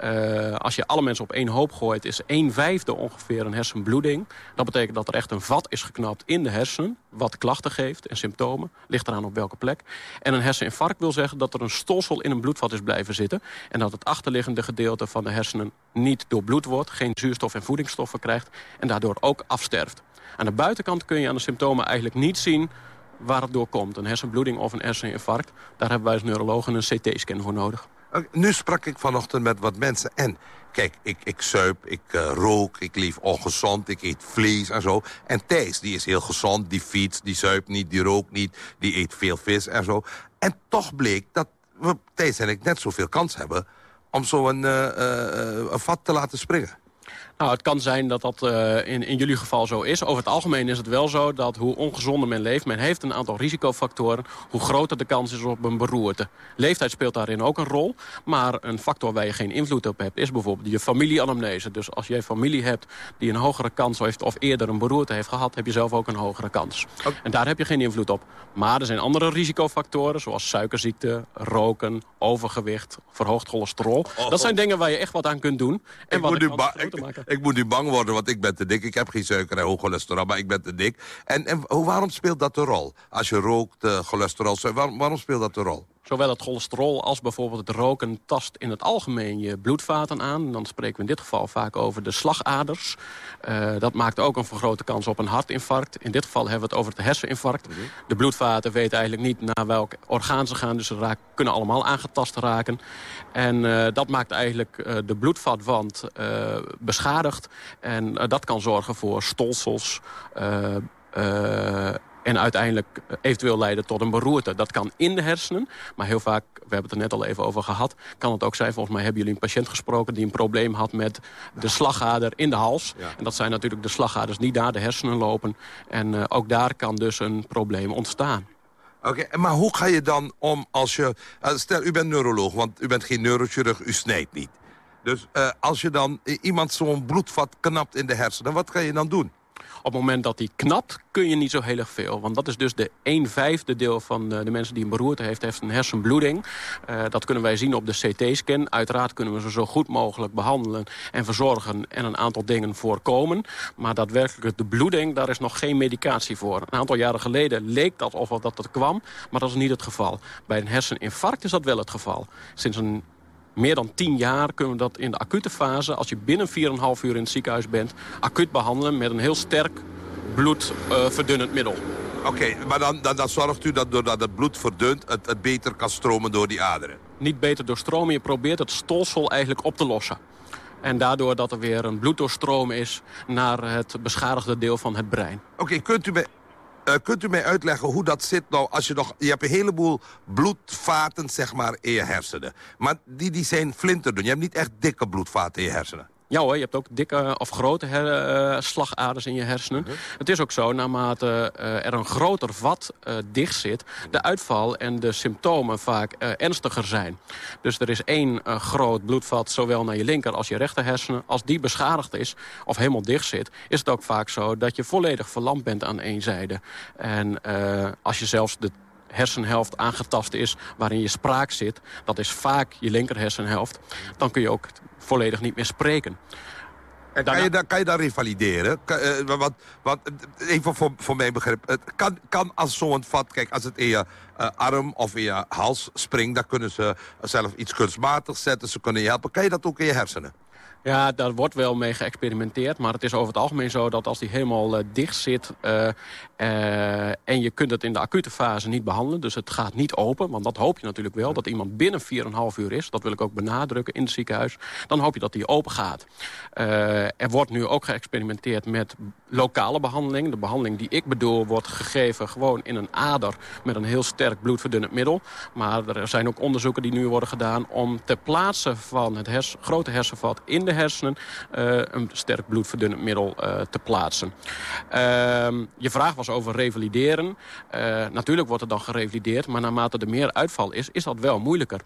Uh, als je alle mensen op één hoop gooit, is een vijfde ongeveer een hersenbloeding. Dat betekent dat er echt een vat is geknapt in de hersenen... wat klachten geeft en symptomen, ligt eraan op welke plek. En een herseninfarct wil zeggen dat er een stolsel in een bloedvat is blijven zitten... en dat het achterliggende gedeelte van de hersenen niet doorbloed wordt... geen zuurstof en voedingsstoffen krijgt en daardoor ook afsterft. Aan de buitenkant kun je aan de symptomen eigenlijk niet zien waar het door komt. Een hersenbloeding of een herseninfarct, daar hebben wij als neurologen een CT-scan voor nodig. Nu sprak ik vanochtend met wat mensen en... Kijk, ik, ik zuip, ik uh, rook, ik leef ongezond, ik eet vlees en zo. En Thijs, die is heel gezond, die fietst, die zuipt niet, die rookt niet... die eet veel vis en zo. En toch bleek dat Thijs en ik net zoveel kans hebben... om zo een, uh, uh, een vat te laten springen. Nou, het kan zijn dat dat uh, in, in jullie geval zo is. Over het algemeen is het wel zo dat hoe ongezonder men leeft... men heeft een aantal risicofactoren, hoe groter de kans is op een beroerte. Leeftijd speelt daarin ook een rol. Maar een factor waar je geen invloed op hebt... is bijvoorbeeld je familieanamnese. Dus als je familie hebt die een hogere kans heeft... of eerder een beroerte heeft gehad... heb je zelf ook een hogere kans. Okay. En daar heb je geen invloed op. Maar er zijn andere risicofactoren... zoals suikerziekte, roken, overgewicht, verhoogd cholesterol. Oh, dat zijn dingen waar je echt wat aan kunt doen. En ik wat moet nu ik, ik moet nu bang worden, want ik ben te dik. Ik heb geen suiker en hoog cholesterol, maar ik ben te dik. En, en waarom speelt dat de rol? Als je rookt, uh, cholesterol, waarom, waarom speelt dat de rol? Zowel het cholesterol als bijvoorbeeld het roken tast in het algemeen je bloedvaten aan. Dan spreken we in dit geval vaak over de slagaders. Uh, dat maakt ook een vergrote kans op een hartinfarct. In dit geval hebben we het over het herseninfarct. -hmm. De bloedvaten weten eigenlijk niet naar welk orgaan ze gaan. Dus ze kunnen allemaal aangetast raken. En uh, dat maakt eigenlijk uh, de bloedvatwand beschadigd. En dat kan zorgen voor stolsels en uiteindelijk eventueel leiden tot een beroerte. Dat kan in de hersenen, maar heel vaak, we hebben het er net al even over gehad... kan het ook zijn, volgens mij hebben jullie een patiënt gesproken... die een probleem had met de slagader in de hals. Ja. En dat zijn natuurlijk de slagaders die naar de hersenen lopen. En uh, ook daar kan dus een probleem ontstaan. Oké, okay, maar hoe ga je dan om als je... Uh, stel, u bent neuroloog, want u bent geen neurochirurg, u snijdt niet. Dus uh, als je dan iemand zo'n bloedvat knapt in de hersenen, wat ga je dan doen? Op het moment dat die knapt, kun je niet zo heel erg veel. Want dat is dus de 1 vijfde deel van de, de, mensen die een beroerte heeft... heeft een hersenbloeding. Uh, dat kunnen wij zien op de CT-scan. Uiteraard kunnen we ze zo goed mogelijk behandelen en verzorgen... en een aantal dingen voorkomen. Maar daadwerkelijk de bloeding, daar is nog geen medicatie voor. Een aantal jaren geleden leek dat of dat het kwam, maar dat is niet het geval. Bij een herseninfarct is dat wel het geval. Sinds een meer dan 10 jaar kunnen we dat in de acute fase... als je binnen 4,5 uur in het ziekenhuis bent... acuut behandelen met een heel sterk bloedverdunnend uh, middel. Oké, okay, maar dan, dan, dan, zorgt u dat doordat het bloed verdunt... Het, het beter kan stromen door die aderen? Niet beter doorstromen, je probeert het stolsel eigenlijk op te lossen. En daardoor dat er weer een bloeddoorstroom is naar het beschadigde deel van het brein. Oké, okay, kunt u bij Eh, kunt u mij uitleggen hoe dat zit nou als je nog... Je hebt een heleboel bloedvaten, zeg maar, in je hersenen. Maar die, die zijn flinterdun. Je hebt niet echt dikke bloedvaten in je hersenen. Ja hoor, je hebt ook dikke of grote her- eh, slagaders in je hersenen. Het is ook zo, naarmate eh, er een groter vat eh, dicht zit... de uitval en de symptomen vaak ernstiger zijn. Dus er is één groot bloedvat, zowel naar je linker als je rechter hersenen. Als die beschadigd is of helemaal dicht zit... is het ook vaak zo dat je volledig verlamd bent aan één zijde. En als je zelfs de hersenhelft aangetast is waarin je spraak zit... dat is vaak je linker hersenhelft... dan kun je ook volledig niet meer spreken. En kan, je, da- kan je revalideren? Kan, eh, wat, wat, even voor, voor mijn begrip. Het kan, kan als zo'n vat, kijk, als het in je eh, arm of in je hals springt... dan kunnen ze zelf iets kunstmatigs zetten, ze kunnen je helpen. Kan je dat ook in je hersenen? Ja, daar wordt wel mee geëxperimenteerd. Maar het is over het algemeen zo dat als die helemaal eh, dicht zit... eh, eh, en je kunt het in de acute fase niet behandelen... dus het gaat niet open, want dat hoop je natuurlijk wel... dat iemand binnen 4,5 uur is, dat wil ik ook benadrukken in het ziekenhuis... dan hoop je dat die open gaat. Er wordt nu ook geëxperimenteerd met lokale behandeling. De behandeling die ik bedoel wordt gegeven gewoon in een ader... met een heel sterk bloedverdunnend middel. Maar er zijn ook onderzoeken die nu worden gedaan... om ter plaatse van het hers- grote hersenvat in de hersenen... eh, een sterk bloedverdunnend middel eh, te plaatsen. Ehm, je vraag was over revalideren. Eh, natuurlijk wordt er dan gerevalideerd... maar naarmate er meer uitval is, is dat wel moeilijker.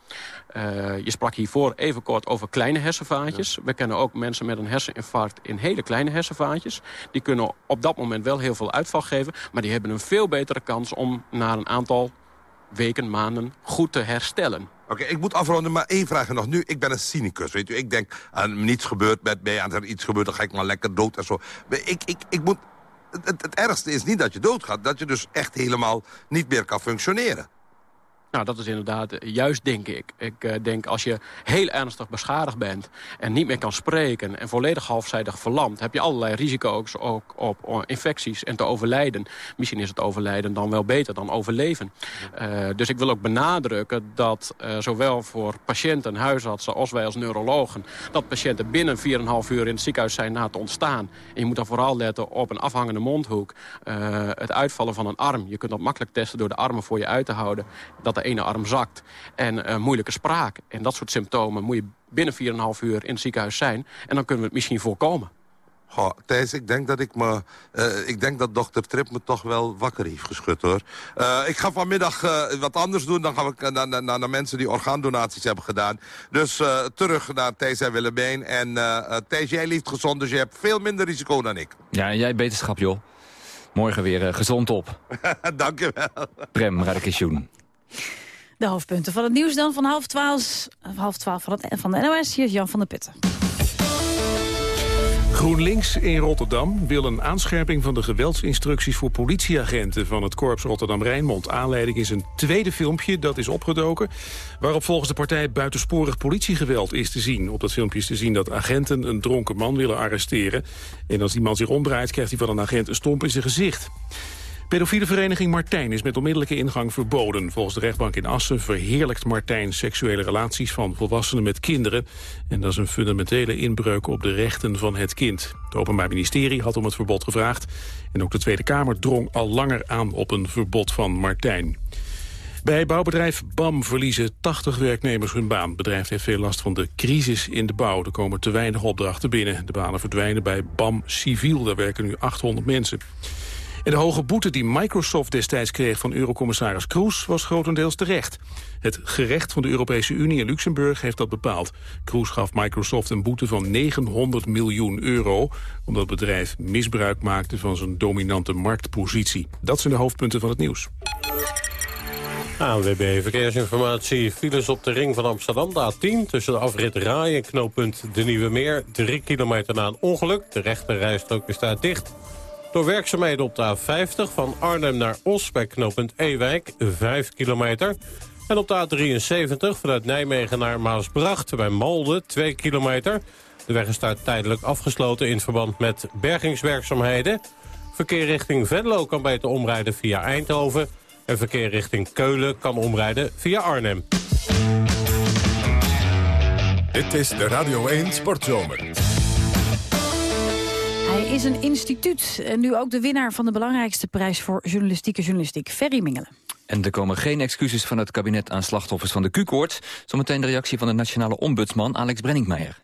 Je sprak hiervoor even kort over kleine hersenvaatjes. We kennen ook mensen met een herseninfarct in hele kleine hersenvaatjes. Die kunnen op dat moment wel heel veel uitval geven... maar die hebben een veel betere kans om na een aantal weken, maanden goed te herstellen. Oké, ik moet afronden, maar één vraag nog. Nu, ik ben een cynicus, weet u. Ik denk, uh, niets gebeurt met mij. Als er iets gebeurt, dan ga ik maar lekker dood en zo. Ik, ik, ik moet... Het, het, het ergste is niet dat je doodgaat. Dat je dus echt helemaal niet meer kan functioneren. Nou, dat is inderdaad eh, juist, denk ik. Ik eh, denk als je heel ernstig beschadigd bent... en niet meer kan spreken en volledig halfzijdig verlamd... heb je allerlei risico's ook op eh, infecties en te overlijden. Misschien is het overlijden dan wel beter dan overleven. Uh, dus ik wil ook benadrukken dat uh, zowel voor patiënten, huisartsen... als wij als neurologen, dat patiënten binnen 4,5 uur in het ziekenhuis zijn na het ontstaan. En je moet dan vooral letten op een afhangende mondhoek. Uh, het uitvallen van een arm. Je kunt dat makkelijk testen door de armen voor je uit te houden. Dat de ene arm zakt en uh, moeilijke spraak. En dat soort symptomen moet je binnen 4,5 uur in het ziekenhuis zijn. En dan kunnen we het misschien voorkomen. Goh, Thijs, ik denk dat ik me... Uh, ik denk dat dokter Trip me toch wel wakker heeft geschud, hoor. Uh, ik ga vanmiddag uh, wat anders doen. Dan ga ik naar, naar, naar mensen die orgaandonaties hebben gedaan. Dus terug naar Thijs en Willemijn. En Thijs, jij leeft gezond, dus je hebt veel minder risico dan ik. Ja, jij beterschap, joh. Morgen weer gezond op. Dank je wel. Prem Radekisjoen. De hoofdpunten van het nieuws dan van half twaalf, half twaalf van, het, van de NOS. Hier is Jan van der Putten. GroenLinks in Rotterdam wil een aanscherping van de geweldsinstructies voor politieagenten van het Korps Rotterdam-Rijnmond. Aanleiding is een tweede filmpje dat is opgedoken, waarop volgens de partij buitensporig politiegeweld is te zien. Op dat filmpje is te zien dat agenten een dronken man willen arresteren. En als die man zich omdraait, krijgt hij van een agent een stomp in zijn gezicht. Pedofiele vereniging Martijn is met onmiddellijke ingang verboden. Volgens de rechtbank in Assen verheerlijkt Martijn seksuele relaties van volwassenen met kinderen. En dat is een fundamentele inbreuk op de rechten van het kind. Het Openbaar Ministerie had om het verbod gevraagd. En ook de Tweede Kamer drong al langer aan op een verbod van Martijn. Bij bouwbedrijf BAM verliezen 80 werknemers hun baan. Het bedrijf heeft veel last van de crisis in de bouw. Er komen te weinig opdrachten binnen. De banen verdwijnen bij BAM Civiel. Daar werken nu 800 mensen. En de hoge boete die Microsoft destijds kreeg van eurocommissaris Kroes was grotendeels terecht. Het gerecht van de Europese Unie in Luxemburg heeft dat bepaald. Kroes gaf Microsoft een boete van 900 miljoen euro... omdat het bedrijf misbruik maakte van zijn dominante marktpositie. Dat zijn de hoofdpunten van het nieuws. ANWB Verkeersinformatie. Files op de ring van Amsterdam, de A10... tussen de afrit Rai en knooppunt De Nieuwe Meer. Drie kilometer na een ongeluk. De rechte rijstrook is daar dicht... Door werkzaamheden op de A50 van Arnhem naar Os bij Ewijk, 5 kilometer. En op de A73 vanuit Nijmegen naar Maasbracht bij Malden, 2 kilometer. De weg is daar tijdelijk afgesloten in verband met bergingswerkzaamheden. Verkeer richting Venlo kan beter omrijden via Eindhoven. En verkeer richting Keulen kan omrijden via Arnhem. Dit is de Radio 1 Sportzomer. Hij is een instituut en nu ook de winnaar van de belangrijkste prijs voor journalistieke journalistiek, Ferry Mingelen. En er komen geen excuses van het kabinet aan slachtoffers van de Q-koorts. Zometeen de reactie van de nationale ombudsman Alex Brenningmeijer.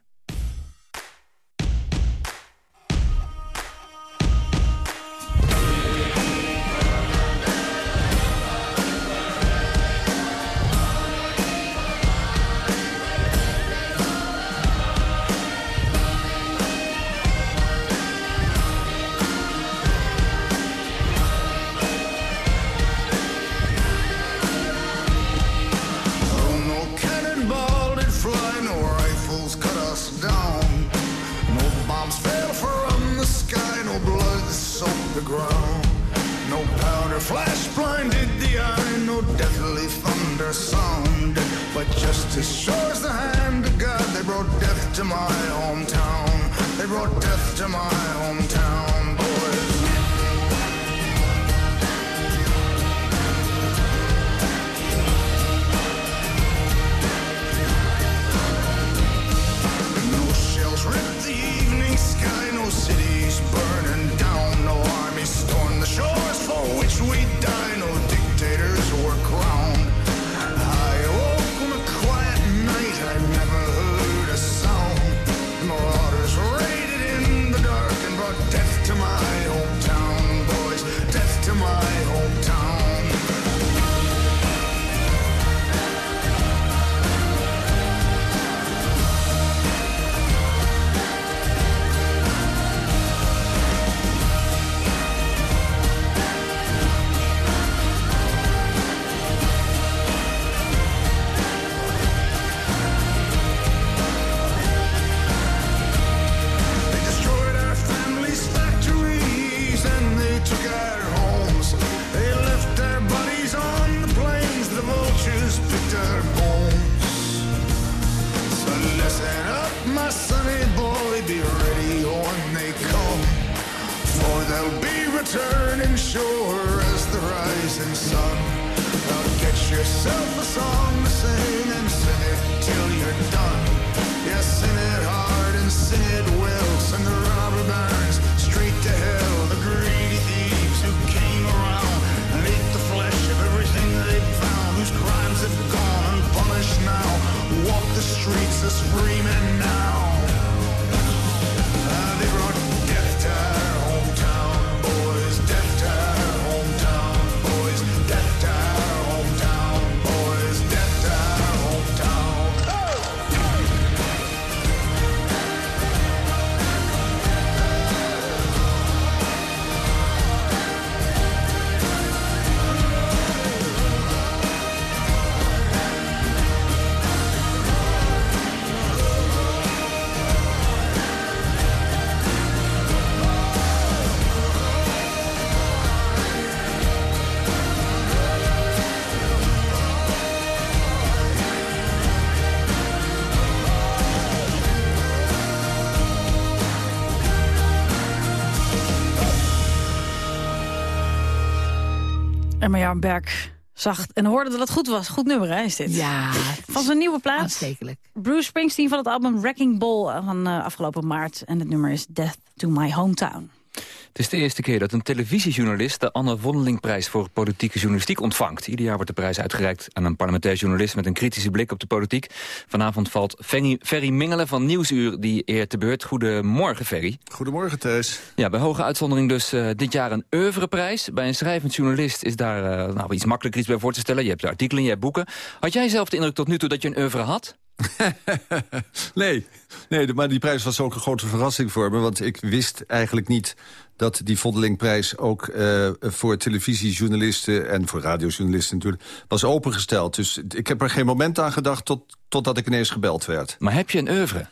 En Marjan Berg zag en hoorde dat het goed was. Goed nummer, hè, is dit? Ja. Van zijn nieuwe plaat. Aanstekelijk. Bruce Springsteen van het album Wrecking Ball van eh, afgelopen maart. En het nummer is Death to My Hometown. Het is de eerste keer dat een televisiejournalist de Anne Vondelingprijs voor politieke journalistiek ontvangt. Ieder jaar wordt de prijs uitgereikt aan een parlementair journalist met een kritische blik op de politiek. Vanavond valt Ferry, Ferry Mingelen van Nieuwsuur die eer te beurt. Goedemorgen Ferry. Goedemorgen Thuis. Ja, bij hoge uitzondering dus eh, dit jaar een oeuvreprijs. Bij een schrijvend journalist is daar eh, nou, iets makkelijker iets bij voor te stellen. Je hebt artikelen, je hebt boeken. Had jij zelf de indruk tot nu toe dat je een oeuvre had? nee, nee, maar die prijs was ook een grote verrassing voor me. Want ik wist eigenlijk niet dat die Vondelingprijs ook eh, voor televisiejournalisten... en voor radiojournalisten natuurlijk, was opengesteld. Dus ik heb er geen moment aan gedacht tot, totdat ik ineens gebeld werd. Maar heb je een oeuvre?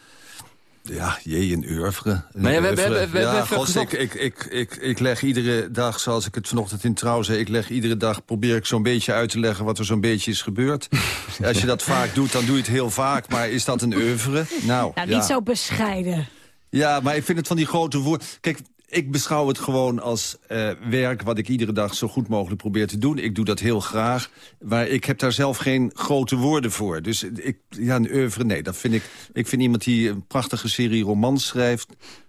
Ja, jee, een oeuvre. Een Maar ja, we- ja, ik, ik, ik, ik, ik leg iedere dag, zoals ik het vanochtend in Trouw zei... ik leg iedere dag, probeer ik zo'n beetje uit te leggen... wat er zo'n beetje is gebeurd. Als je dat vaak doet, dan doe je het heel vaak. Maar is dat een oeuvre? Nou, Nou, ja. niet zo bescheiden. Ja, maar ik vind het van die grote woorden... Kijk, ik beschouw het gewoon als eh, werk wat ik iedere dag zo goed mogelijk probeer te doen. Ik doe dat heel graag, maar ik heb daar zelf geen grote woorden voor. Dus ik, ja, een oeuvre, nee, dat vind ik... Ik vind iemand die een prachtige serie romans schrijft...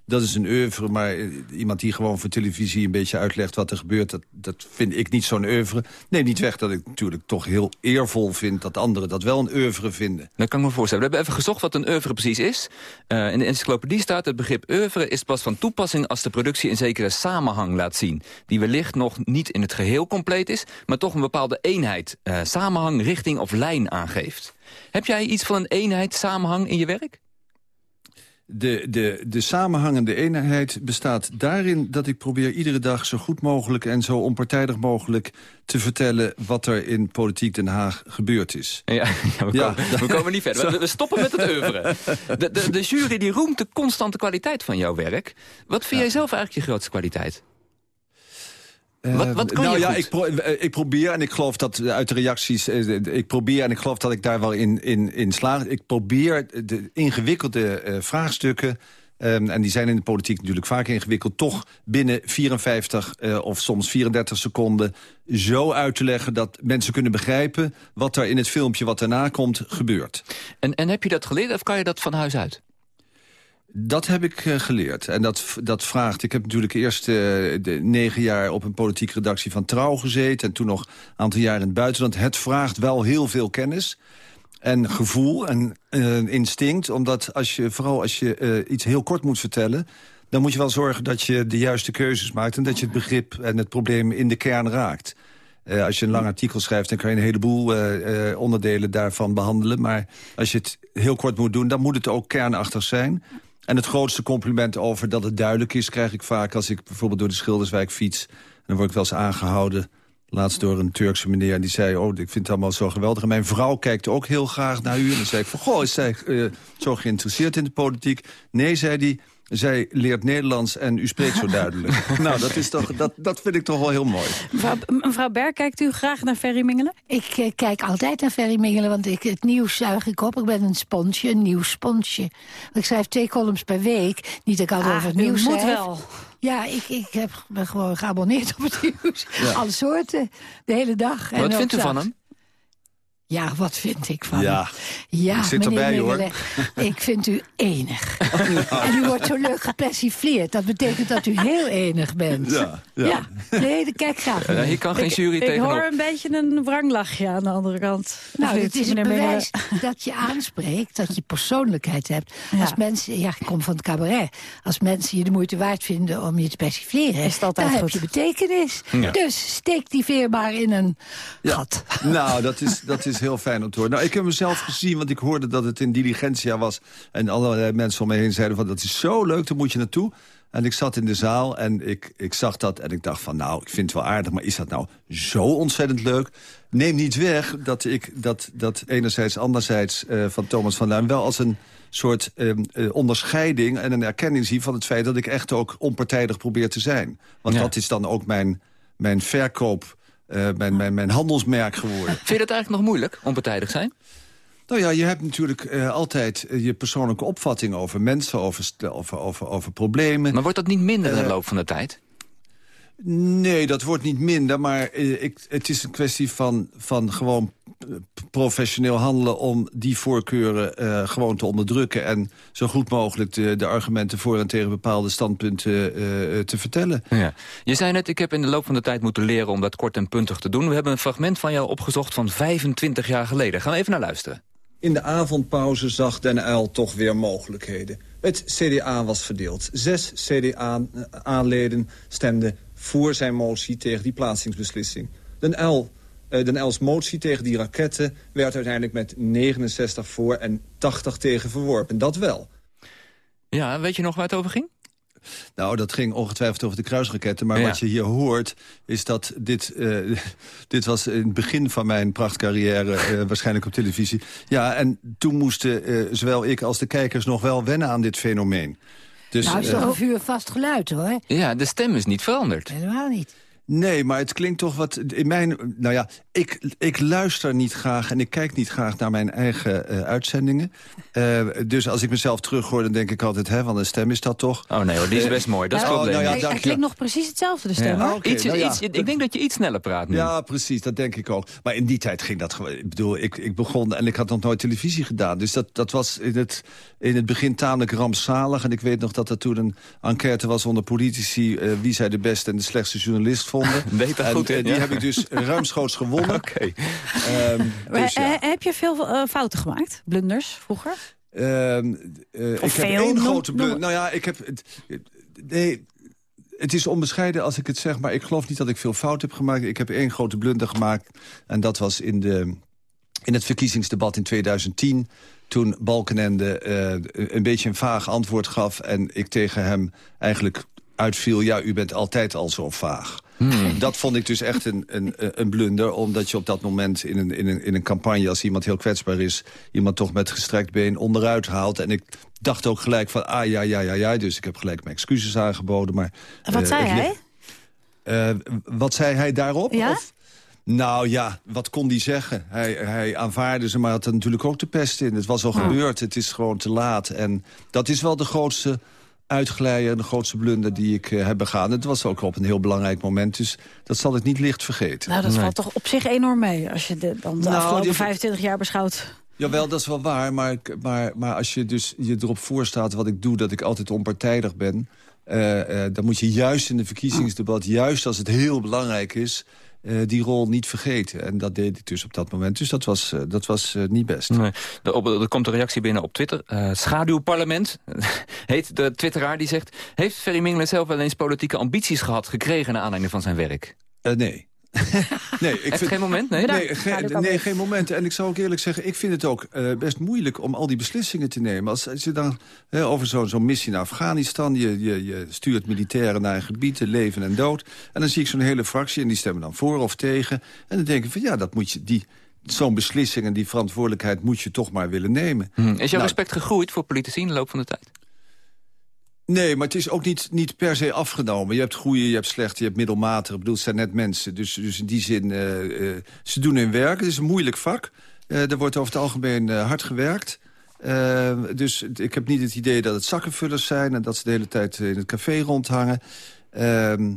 dat is een oeuvre. Maar eh, iemand die gewoon voor televisie een beetje uitlegt wat er gebeurt... dat, dat vind ik niet zo'n oeuvre. Neem niet weg dat ik natuurlijk toch heel eervol vind... dat anderen dat wel een oeuvre vinden. Dat kan ik me voorstellen. We hebben even gezocht wat een oeuvre precies is. Eh, in de encyclopedie staat het begrip oeuvre is pas van toepassing... als de productie een zekere samenhang laat zien. Die wellicht nog niet in het geheel compleet is... maar toch een bepaalde eenheid, eh, samenhang, richting of lijn aangeeft. Heb jij iets van een eenheid, samenhang in je werk? De, de, de samenhangende eenheid bestaat daarin dat ik probeer iedere dag zo goed mogelijk en zo onpartijdig mogelijk te vertellen wat er in politiek Den Haag gebeurd is. Ja, we, Ja. Komen, we komen niet verder. We, we stoppen met het oeuvre. De, de, de jury die roemt de constante kwaliteit van jouw werk. Wat vind jij zelf eigenlijk je grootste kwaliteit? Wat- wat kun nou je ja, ik, pro- eh, ik probeer en ik geloof dat uit de reacties... eh, ik probeer en ik geloof dat ik daar wel in, in, in slaag. Ik probeer de ingewikkelde eh, vraagstukken... ehm, en die zijn in de politiek natuurlijk vaak ingewikkeld... toch binnen 54 eh, of soms 34 seconden zo uit te leggen... dat mensen kunnen begrijpen wat er in het filmpje wat daarna komt gebeurt. En, en heb je dat geleerd of kan je dat van huis uit? Dat heb ik eh, geleerd. En dat, dat vraagt... Ik heb natuurlijk eerst eh, negen jaar op een politieke redactie van Trouw gezeten... en toen nog een aantal jaar in het buitenland. Het vraagt wel heel veel kennis en gevoel en eh, instinct. Omdat als je, vooral als je iets heel kort moet vertellen... dan moet je wel zorgen dat je de juiste keuzes maakt... en dat je het begrip en het probleem in de kern raakt. Als je een lang artikel schrijft, dan kan je een heleboel onderdelen daarvan behandelen. Maar als je het heel kort moet doen, dan moet het ook kernachtig zijn. En het grootste compliment over dat het duidelijk is... krijg ik vaak als ik bijvoorbeeld door de Schilderswijk fiets. En dan word ik wel eens aangehouden. Laatst door een Turkse meneer. En die zei, oh, ik vind het allemaal zo geweldig. En mijn vrouw kijkt ook heel graag naar u. En dan zei ik van, goh, is zij eh, zo geïnteresseerd in de politiek? Nee, zei hij. Zij leert Nederlands en u spreekt zo duidelijk. nou, dat, is toch, dat, dat vind ik toch wel heel mooi. Mevrouw, mevrouw Berg, kijkt u graag naar Ferry Mingelen? Ik eh, kijk altijd naar Ferry Mingelen, want ik, het nieuws zuig ik op. Ik ben een sponsje, een nieuwssponsje. Want Ik schrijf twee columns per week. Niet dat ik altijd Ah, over het nieuws moet schrijf. wel. Ja, ik, ik heb, ben gewoon geabonneerd op het nieuws. Ja. Alle soorten, de hele dag. En Wat vindt u van hem? Ja, wat vind ik van Ja? Ja, ik zit meneer erbij, hoor. Mingelen, ik vind u enig. En u wordt zo leuk gepersifleerd. Dat betekent dat u heel enig bent. Ja, ja. Nee, kijk ik graag Ja, hier kan geen ik, jury ik tegenop. hoor een beetje een wranglachje aan de andere kant. Nou, het is een bewijs dat je aanspreekt, dat je persoonlijkheid hebt. Ja. Als mensen, ja, ik kom van het cabaret. Als mensen je de moeite waard vinden om je te persifleren, Is het altijd dan goed. heb je betekenis. Ja. Dus steek die veer maar in een gat. Nou, dat is, dat is heel fijn om te horen. Nou, ik heb mezelf gezien, want ik hoorde dat het in Diligentia was. En allerlei mensen om me heen zeiden van, dat is zo leuk, daar moet je naartoe. En ik zat in de zaal en ik, ik zag dat en ik dacht van... nou, ik vind het wel aardig, maar is dat nou zo ontzettend leuk? Neem niet weg dat ik dat, dat enerzijds, anderzijds eh, van Thomas van Luijn... wel als een soort ehm, eh, onderscheiding en een erkenning zie van het feit... dat ik echt ook onpartijdig probeer te zijn. Want Ja. dat is dan ook mijn, mijn verkoop, eh, mijn, mijn, mijn handelsmerk geworden. Vind je dat eigenlijk nog moeilijk, onpartijdig zijn? Nou ja, je hebt natuurlijk eh, altijd eh, je persoonlijke opvatting over mensen, over, over, over, over problemen. Maar wordt dat niet minder in de loop van de tijd? Nee, dat wordt niet minder, maar ik, het is een kwestie van, van gewoon professioneel handelen... om die voorkeuren eh, gewoon te onderdrukken... en zo goed mogelijk de, de argumenten voor en tegen bepaalde standpunten eh, eh, te vertellen. Ja. Je zei net, ik heb in de loop van de tijd moeten leren om dat kort en puntig te doen. We hebben een fragment van jou opgezocht van 25 jaar geleden. Gaan we even naar luisteren. In de avondpauze zag Den Uyl toch weer mogelijkheden. Het CDA was verdeeld. Zes CDA-leden stemden voor zijn motie tegen die plaatsingsbeslissing. Den, Uyl, Den Uyls motie tegen die raketten werd uiteindelijk met 69 voor en 80 tegen verworpen. Dat wel. Ja, weet je nog waar het over ging? Nou, dat ging ongetwijfeld over de kruisraketten. Maar Ja. wat je hier hoort, is dat dit... eh, dit was in het begin van mijn prachtcarrière, eh, waarschijnlijk op televisie. Ja, en toen moesten eh, zowel ik als de kijkers nog wel wennen aan dit fenomeen. Dus, nou, het is eh, toch een vuur vast geluid, hoor. Ja, de stem is niet veranderd. Helemaal niet. Nee, maar het klinkt toch wat... In mijn, nou ja, ik, ik luister niet graag en ik kijk niet graag naar mijn eigen eh, uitzendingen. Eh, dus als ik mezelf terughoor, dan denk ik altijd... hè, van een stem is dat toch? Oh nee hoor, die is Eh, best mooi. Dat is oh, het probleem. nou ja, klinkt nog precies hetzelfde, de stem. Ja. hoor. Oké, Iets- nou ja, iets- ik denk dat je iets sneller praat nu. Ja, precies, dat denk ik ook. Maar in die tijd ging dat gewoon... Ik bedoel, ik, ik begon en ik had nog nooit televisie gedaan. Dus dat, dat was in het, in het begin tamelijk rampzalig. En ik weet nog dat er toen een enquête was onder politici... eh, wie zij de beste en de slechtste journalist vonden. Weet dat en, goed, hè? eh, die Ja. heb ik dus ruimschoots gewonnen. Oké. Ehm, dus ja. eh, heb je veel eh, fouten gemaakt? Blunders vroeger? Ehm, eh, ik heb één noem- grote blunder. Nou ja, ik heb... Het, nee, het is onbescheiden als ik het zeg, maar ik geloof niet dat ik veel fout heb gemaakt. Ik heb één grote blunder gemaakt en dat was in, de, in het verkiezingsdebat in 2010... toen Balkenende eh, een beetje een vaag antwoord gaf... en ik tegen hem eigenlijk uitviel... ja, u bent altijd al zo vaag. Dat vond ik dus echt een, een, een blunder. Omdat je op dat moment in een, in, een, in een campagne... als iemand heel kwetsbaar is... iemand toch met gestrekt been onderuit haalt. En ik dacht ook gelijk van... ah, ja, ja, ja, ja. Dus ik heb gelijk mijn excuses aangeboden. Maar, En wat eh, zei hij? Eh, wat zei hij daarop? Ja? Of- nou ja, wat kon hij zeggen? Hij, hij aanvaarde ze, maar had er natuurlijk ook de pest in. Het was al gebeurd, het is gewoon te laat. En dat is wel de grootste uitglijder, de grootste blunder die ik eh, heb begaan. Het was ook op een heel belangrijk moment, dus dat zal ik niet licht vergeten. Nou, dat valt toch op zich enorm mee als je de, dan de Nou, afgelopen die- 25 jaar beschouwt. Jawel, dat is wel waar. Maar, maar, maar als je dus je erop voorstaat wat ik doe... dat ik altijd onpartijdig ben... eh, eh, dan moet je juist in de verkiezingsdebat... juist als het heel belangrijk is... eh, die rol niet vergeten. En dat deed ik dus op dat moment. Dus dat was, eh, dat was eh, niet best. Nee. Er, op- er komt een reactie binnen op Twitter. Schaduwparlement heet de twitteraar die zegt... heeft Ferry Mingelen zelf wel eens politieke ambities gehad... gekregen naar aanleiding van zijn werk? Nee. nee, ik Echt geen moment, nee? Nee, ge- nee, geen moment. En ik zou ook eerlijk zeggen, ik vind het ook eh, best moeilijk om al die beslissingen te nemen. Als, als je dan hè, over zo'n zo'n missie naar Afghanistan, je, je, je stuurt militairen naar een gebied, te leven en dood. En dan zie ik zo'n hele fractie en die stemmen dan voor of tegen. En dan denk ik van ja, dat moet je, die, zo'n beslissing en die verantwoordelijkheid moet je toch maar willen nemen. Hm. Is jouw Nou, respect gegroeid voor politici in de loop van de tijd? Nee, maar het is ook niet, niet per se afgenomen. Je hebt goede, je hebt slechte, je hebt middelmatige. Ik bedoel, het zijn net mensen. Dus, dus in die zin, eh, eh, ze doen hun werk. Het is een moeilijk vak. Eh er wordt over het algemeen hard gewerkt. Dus ik heb niet het idee dat het zakkenvullers zijn... en dat ze de hele tijd in het café rondhangen. Ehm,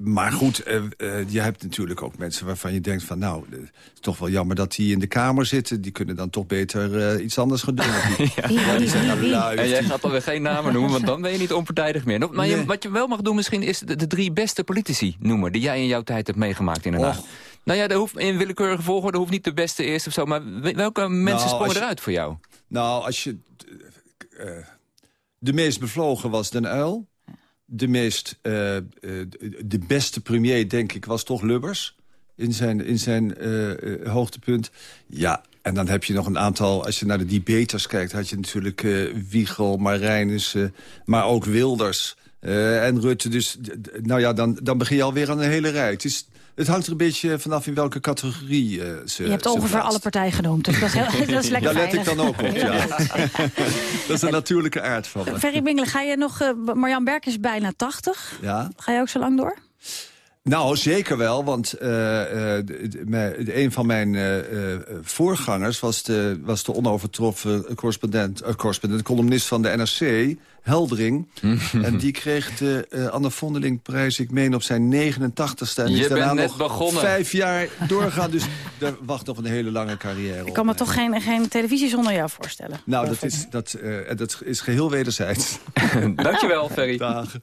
maar goed, eh, eh, je hebt natuurlijk ook mensen waarvan je denkt van... nou, eh, het is toch wel jammer dat die in de kamer zitten. Die kunnen dan toch beter iets anders gaan doen. ja. die zijn nou lui. En jij gaat alweer geen namen noemen, want dan ben je niet onpartijdig meer. Maar je- Nee. wat je wel mag doen misschien is de, de drie beste politici noemen... die jij in jouw tijd hebt meegemaakt in Den Haag. Och. Nou ja, dat hoeft in willekeurige volgorde hoeft niet de beste eerst of zo... maar we- welke mensen Nou, sprongen je- eruit voor jou? Nou, als je... eh, de meest bevlogen was Den Uil. De meest... eh, eh, de beste premier, denk ik, was toch Lubbers. In zijn, in zijn eh, hoogtepunt. Ja, en dan heb je nog een aantal... Als je naar de debaters kijkt, had je natuurlijk eh, Wiegel, Marijnissen... maar ook Wilders eh, en Rutte. Dus nou ja, dan, dan begin je alweer aan een hele rij. Het, is, het hangt er een beetje vanaf in welke categorie eh, ze Je hebt ongeveer plaatst. alle partijen genoemd, dus dat is, heel, dat is lekker Daar let ik dan ook op, ja. dat is de natuurlijke aard van. Ferry Mingelen, ga je nog... Marjan Berk is bijna 80. Ja. Ga je ook zo lang door? Nou, zeker wel, want eh, eh, de- de- een van mijn eh, eh, voorgangers... Was de, was de onovertroffen correspondent, correspondent, columnist van de NRC, Heldering. en die kreeg de eh, Anne Vondeling-prijs, ik meen, op zijn 89ste. En Je is daarna bent net nog begonnen. vijf jaar doorgaan. Dus er wacht nog een hele lange carrière Ik kan me toch geen, geen televisie zonder jou voorstellen. Nou, dat is, dat, eh, dat is geheel wederzijds. Dankjewel, Ferry. Dagen.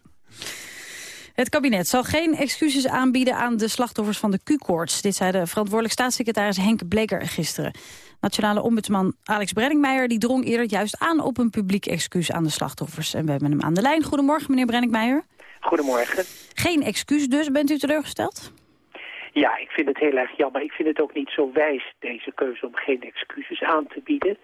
Het kabinet zal geen excuses aanbieden aan de slachtoffers van de Q-koorts. Dit zei de verantwoordelijk staatssecretaris Henk Bleker gisteren. Nationale ombudsman Alex Brenninkmeijer die drong eerder juist aan op een publiek excuus aan de slachtoffers. En we hebben hem aan de lijn. Goedemorgen, meneer Brenninkmeijer. Goedemorgen. Geen excuus dus. Bent u teleurgesteld? Ja, ik vind het heel erg jammer. Ik vind het ook niet zo wijs, deze keuze om geen excuses aan te bieden.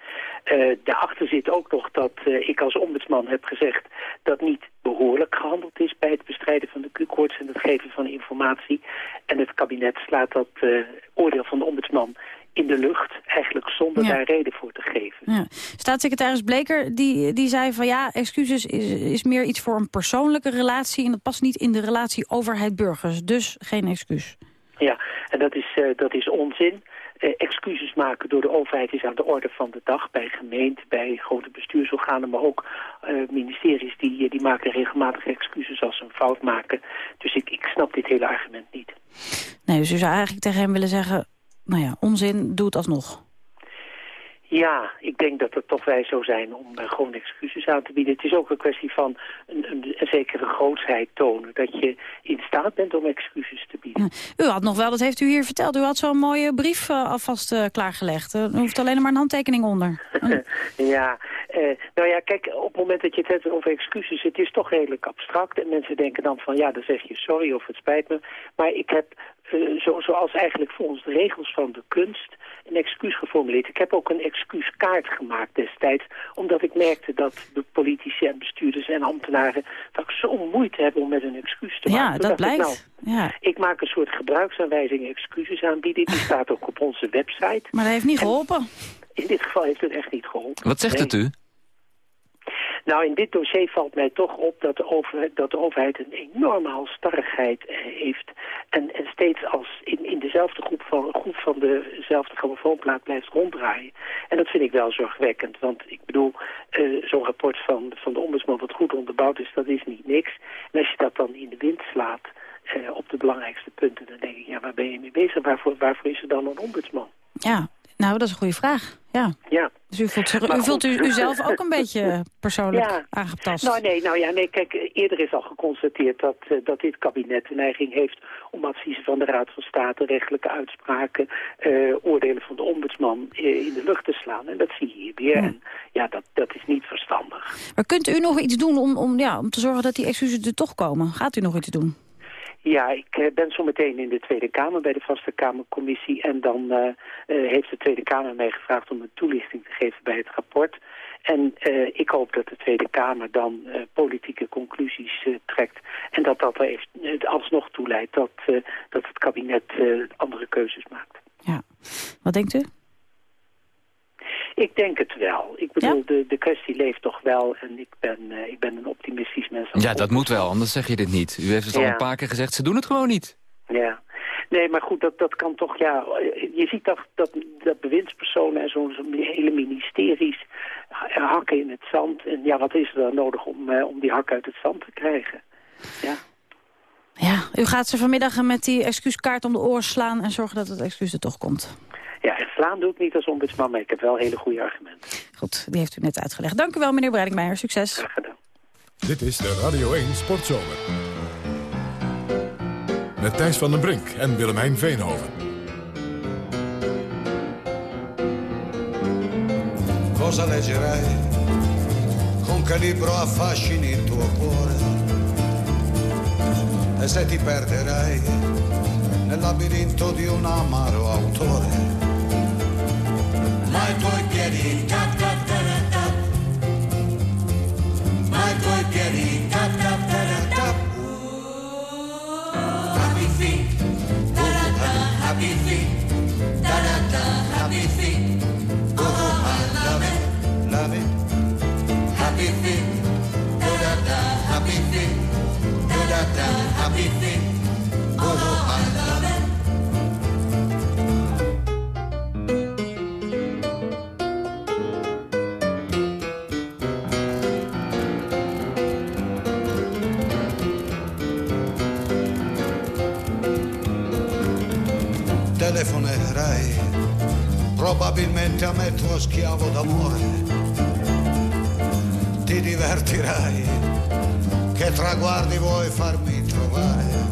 Eh daarachter zit ook nog dat eh, ik als ombudsman heb gezegd dat niet behoorlijk gehandeld is bij het bestrijden van de Q-koorts en het geven van informatie. En het kabinet slaat dat eh, oordeel van de ombudsman in de lucht, eigenlijk zonder Ja. daar reden voor te geven. Ja. Staatssecretaris Bleker die, die zei van ja, excuses is, is meer iets voor een persoonlijke relatie... en dat past niet in de relatie overheid-burgers. Dus geen excuus. Ja, en dat is, eh, dat is onzin. Eh, excuses maken door de overheid is aan de orde van de dag bij gemeenten, bij grote bestuursorganen, maar ook eh, ministeries die, die maken regelmatig excuses als ze een fout maken. Dus ik, ik snap dit hele argument niet. Nee, dus u zou eigenlijk tegen hem willen zeggen... nou ja, onzin, doe het alsnog. Ja, ik denk dat het toch wij zou zijn om eh, gewoon excuses aan te bieden. Het is ook een kwestie van een, een, een zekere grootsheid tonen. Dat je in staat bent om excuses te bieden. U had nog wel, dat heeft u hier verteld... u had zo'n mooie brief eh, alvast eh, klaargelegd. Er hoeft alleen maar een handtekening onder. Ja, eh, nou ja, kijk, op het moment dat je het hebt over excuses, het is toch redelijk abstract. En mensen denken dan van, ja, dan zeg je sorry of het spijt me. Maar ik heb, eh, zo, zoals eigenlijk volgens de regels van de kunst, een excuus geformuleerd. Ik heb ook een excuuskaart gemaakt destijds, omdat ik merkte dat de politici en bestuurders en ambtenaren vaak zo moeite hebben om met een excuus te maken. Ja, Toen dat dacht ik, blijkt. nou, Ja. ik maak een soort gebruiksaanwijzing excuses aanbieden. Die staat ook op onze website. Maar dat heeft niet geholpen. In dit geval heeft het echt niet geholpen. Wat zegt Nee. het u? Nou, in dit dossier valt mij toch op dat de overheid, dat de overheid een enorme halstarrigheid eh, heeft. En, en steeds als in, in dezelfde groep van, groep van dezelfde grammofoonplaat blijft ronddraaien. En dat vind ik wel zorgwekkend. Want ik bedoel, eh, zo'n rapport van, van de ombudsman wat goed onderbouwd is, dat is niet niks. En als je dat dan in de wind slaat eh, op de belangrijkste punten, dan denk ik, ja, waar ben je mee bezig? Waarvoor, waarvoor is er dan een ombudsman? Ja, nou, dat is een goede vraag. Ja. Ja. Dus u voelt, u, voelt u, uzelf ook een beetje persoonlijk Ja. aangetast. Nou nee, nou ja, nee, kijk, eh, eerder is al geconstateerd dat, eh, dat dit kabinet de neiging heeft om adviezen van de Raad van State, rechtelijke uitspraken, eh, oordelen van de ombudsman eh, in de lucht te slaan. En dat zie je hier weer. En ja, dat, dat is niet verstandig. Maar kunt u nog iets doen om, om, ja, om te zorgen dat die excuses er toch komen? Gaat u nog iets doen? Ja, ik eh, ben zo meteen in de Tweede Kamer bij de Vaste Kamercommissie. En dan eh, eh, heeft de Tweede Kamer mij gevraagd om een toelichting te geven bij het rapport. En ik hoop dat de Tweede Kamer dan politieke conclusies trekt. En dat dat er alsnog toeleidt dat, eh, dat het kabinet andere keuzes maakt. Wat denkt u? Ik denk het wel. Ik bedoel, de, de kwestie leeft toch wel. En ik ben, eh, ik ben een optimistisch mens. Ja, dat moet wel, anders zeg je dit niet. U heeft het al een paar keer gezegd, ze doen het gewoon niet. Ja. Nee, maar goed, dat, dat kan toch, ja... eh, Je ziet dat, dat, dat bewindspersonen en zo'n zo'n hele ministeries ha- hakken in het zand. En ja, wat is er dan nodig om, eh, om die hak uit het zand te krijgen? Ja. Ja, u gaat ze vanmiddag met die excuuskaart om de oren slaan... en zorgen dat het excuus er toch komt. Ja, en slaan doe ik niet als ombudsman, maar ik heb wel hele goede argumenten. Goed, die heeft u net uitgelegd. Dank u wel, meneer Breidingmeijer. Succes. Dit is de Radio 1 Sportzomer. Met Thijs van den Brink en Willemijn Veenhoven. Cosa leggerai? Con che libro affascini il tuo cuore? E se ti perderai nel labirinto di un amaro autore? I tuoi piedi tap tap tap tap Ma i tuoi piedi tap tap tap tap Happy feet. Da da da. Happy feet. Da da da. Happy feet. Oh I love it. Love it. Happy feet. Da da da. Happy feet. Da da da. Happy feet probabilmente a me tuo schiavo d'amore. Ti divertirai che traguardi vuoi farmi trovare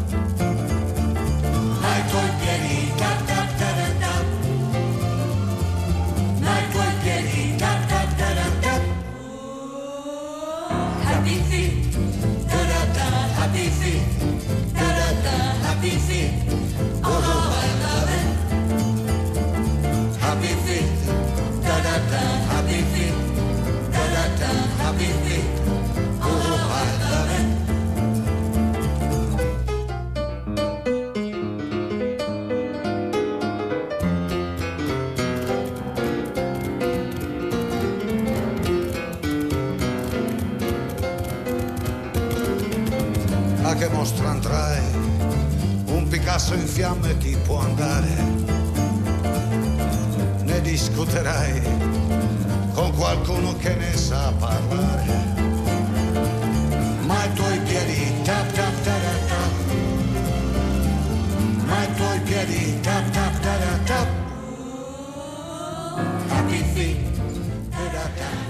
Picasso in fiamme chi può andare? Ne discuterai con qualcuno che ne sa parlare. Ma i tuoi piedi tap tap tap tap. Ma i tuoi piedi tap tap tap tap. Happy feet.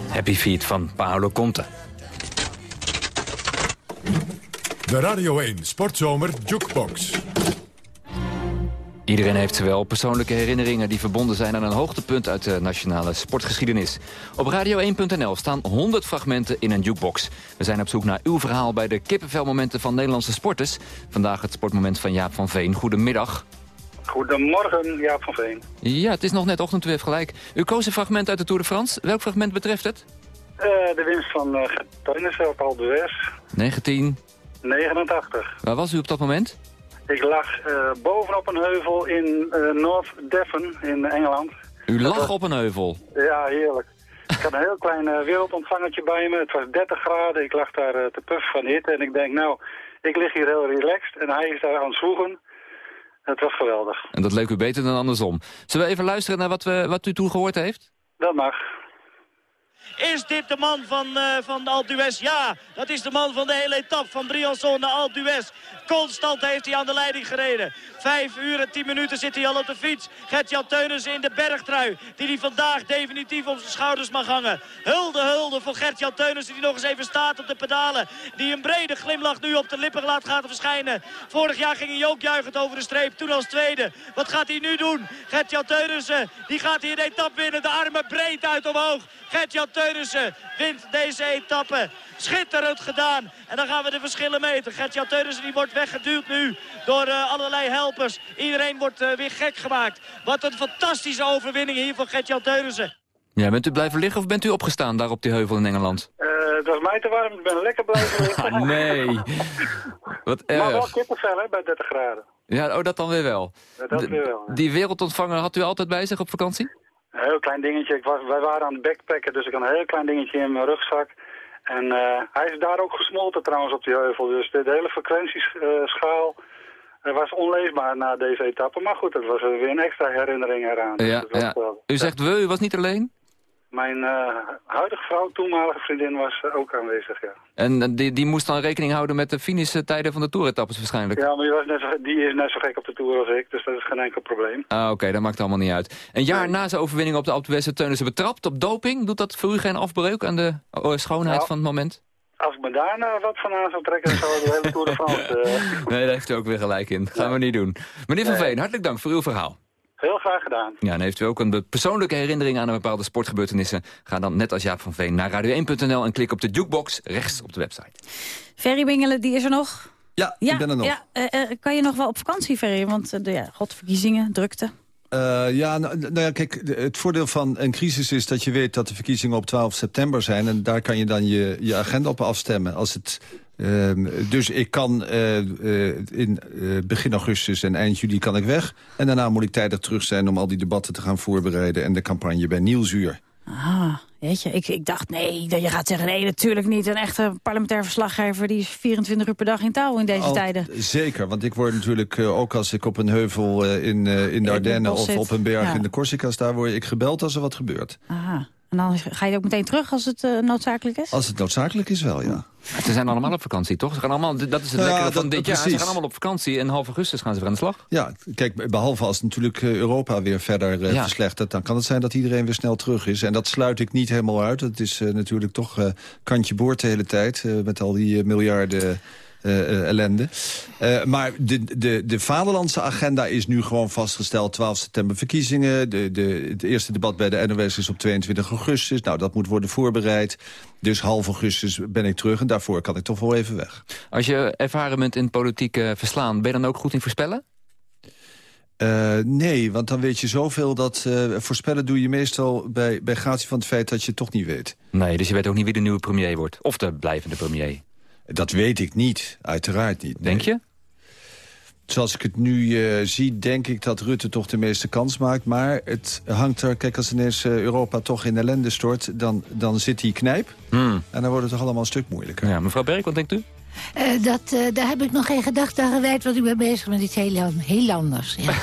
Happy Feet van Paolo Conte. De Radio 1 Sportzomer Jukebox. Iedereen heeft wel persoonlijke herinneringen die verbonden zijn aan een hoogtepunt uit de nationale sportgeschiedenis. Op radio1.nl staan 100 fragmenten in een jukebox. We zijn op zoek naar uw verhaal bij de kippenvelmomenten van Nederlandse sporters. Vandaag het sportmoment van Jaap van Veen. Goedemiddag. Goedemorgen, Jaap van Veen. Ja, het is nog net ochtend, u heeft gelijk. U koos een fragment uit de Tour de France. Welk fragment betreft het? Eh, de winst van uh, Teunissen op Alpe d'Huez, 1989. 89. Waar was u op dat moment? Ik lag eh, bovenop een heuvel in eh, North Devon in Engeland. U lag op een heuvel. Ja, heerlijk. Ik had een heel klein eh, wereldontvangertje bij me. Het was 30 graden. Ik lag daar te puffen van hitte. En ik denk, nou, ik lig hier heel relaxed. En hij is daar aan het zwoegen. Het was geweldig. En dat leek u beter dan andersom. Zullen we even luisteren naar wat, we, wat u toen gehoord heeft? Dat mag. Is dit de man van, eh van Alpe d'Huez? Ja, dat is de man van de hele etappe van Briançon naar Alpe d'Huez. Constant heeft hij aan de leiding gereden. Vijf uur en tien minuten zit hij al op de fiets. Gert-Jan Teunissen in de bergtrui. Die hij vandaag definitief op zijn schouders mag hangen. Hulde, hulde voor Gert-Jan Teunissen die nog eens even staat op de pedalen. Die een brede glimlach nu op de lippen laat gaan verschijnen. Vorig jaar ging hij ook juichend over de streep. Toen als tweede. Wat gaat hij nu doen? Gert-Jan Teunissen die gaat hier de etappe winnen. De armen breed uit omhoog. Gert-Jan Teunissen wint deze etappe. Schitterend gedaan. En dan gaan we de verschillen meten. Gert-Jan Teunissen die wordt weggeduwd nu door eh, allerlei helpers. Iedereen wordt eh, weer gek gemaakt. Wat een fantastische overwinning hier van Gert-Jan Teunissen. Ja, bent u blijven liggen of bent u opgestaan daar op die heuvel in Engeland? Eh, het was mij te warm. Ik ben lekker blijven liggen. Ah, nee. Wat Maar wel erg. kippenvel hè, bij 30 graden. Ja, oh, dat dan weer wel. Ja, dat weer wel. ja. Die wereldontvanger had u altijd bij zich op vakantie? Een heel klein dingetje. Ik was, wij waren aan het backpacken, dus ik had een heel klein dingetje in mijn rugzak. En eh, hij is daar ook gesmolten trouwens op die heuvel. Dus de, de hele frequentieschaal eh, was onleesbaar na deze etappe. Maar goed, het was weer een extra herinnering eraan. Dus Ja, wel- U zegt we, u was niet alleen? Mijn eh, huidige vrouw, toenmalige vriendin, was eh, ook aanwezig, ja. En eh, die, die moest dan rekening houden met de finishtijden van de toeretappes waarschijnlijk? Ja, maar die, was net zo, die is net zo gek op de Tour als ik, dus dat is geen enkel probleem. Ah, oké, dat maakt allemaal niet uit. Een jaar na zijn overwinning op de Alpe d'Huez Teunissen betrapt op doping. Doet dat voor u geen afbreuk aan de schoonheid Nou. van het moment? Als ik me daar nou wat van aan zou trekken, dan zou ik de hele Tour de France... Nee, daar heeft u ook weer gelijk in. Gaan we niet doen. Meneer Van. Veen, hartelijk dank voor uw verhaal. Heel graag gedaan. Ja, en heeft u ook een persoonlijke herinnering aan een bepaalde sportgebeurtenissen? Ga dan net als Jaap van Veen naar radio1.nl en klik op de jukebox rechts op de website. Ferry Bingelen, die is er nog? Ja, Ja, ik ben er nog. Ja, eh, eh, kan je nog wel op vakantie, Ferry? Want de, ja, god, verkiezingen, drukte. Eh, ja, nou, nou ja, kijk, het voordeel van een crisis is dat je weet dat de verkiezingen op 12 september zijn. En daar kan je dan je, je agenda op afstemmen. Als het, ehm, dus ik kan eh, eh, in eh, begin augustus en eind juli kan ik weg. En daarna moet ik tijdig terug zijn om al die debatten te gaan voorbereiden. En de campagne bij Nieuwsuur. Ah, weet je, ik, ik dacht, nee, dat je gaat zeggen, nee, natuurlijk niet. Een echte parlementair verslaggever, die is 24 uur per dag in touw in deze Al- tijden. Zeker, want ik word natuurlijk ook als ik op een heuvel in, in de Ardennen... of op een berg Ja. in de Corsica sta, word ik gebeld als er wat gebeurt. Aha. En dan ga je ook meteen terug als het eh, noodzakelijk is? Als het noodzakelijk is wel, ja. Maar Ze zijn allemaal op vakantie, toch? Ze gaan allemaal, dat is het Ja, lekkere dat- van dit jaar. Ze gaan allemaal op vakantie en half augustus gaan ze weer aan de slag. Ja, kijk, behalve als natuurlijk eh, Europa weer verder eh, Ja. verslechtert... dan kan het zijn dat iedereen weer snel terug is. En dat sluit ik niet helemaal uit. Het is eh, natuurlijk toch eh, kantje boord de hele tijd... eh, met al die miljarden ellende. Eh, maar de, de, de vaderlandse agenda is nu gewoon vastgesteld. 12 september verkiezingen. De, de, het eerste debat bij de NOS is op 22 augustus. Nou, dat moet worden voorbereid. Dus half augustus ben ik terug. En daarvoor kan ik toch wel even weg. Als je ervaren bent in politiek eh, verslaan, ben je dan ook goed in voorspellen? Eh, nee, want dan weet je zoveel dat eh, voorspellen doe je meestal bij, bij gratie van het feit dat je het toch niet weet. Nee, dus je weet ook niet wie de nieuwe premier wordt. Of de blijvende premier. Dat weet ik niet, uiteraard niet. Denk je? Zoals ik het nu eh, zie, denk ik dat Rutte toch de meeste kans maakt. Maar het hangt er, kijk, als ineens eh, Europa toch in ellende stort... dan, dan zit die knijp Hmm. en dan wordt het toch allemaal een stuk moeilijker. Ja, mevrouw Berg, wat denkt u? Eh, dat, eh, daar heb ik nog geen gedachte aan gewijd, want ik ben bezig met iets heel, heel anders. Ja.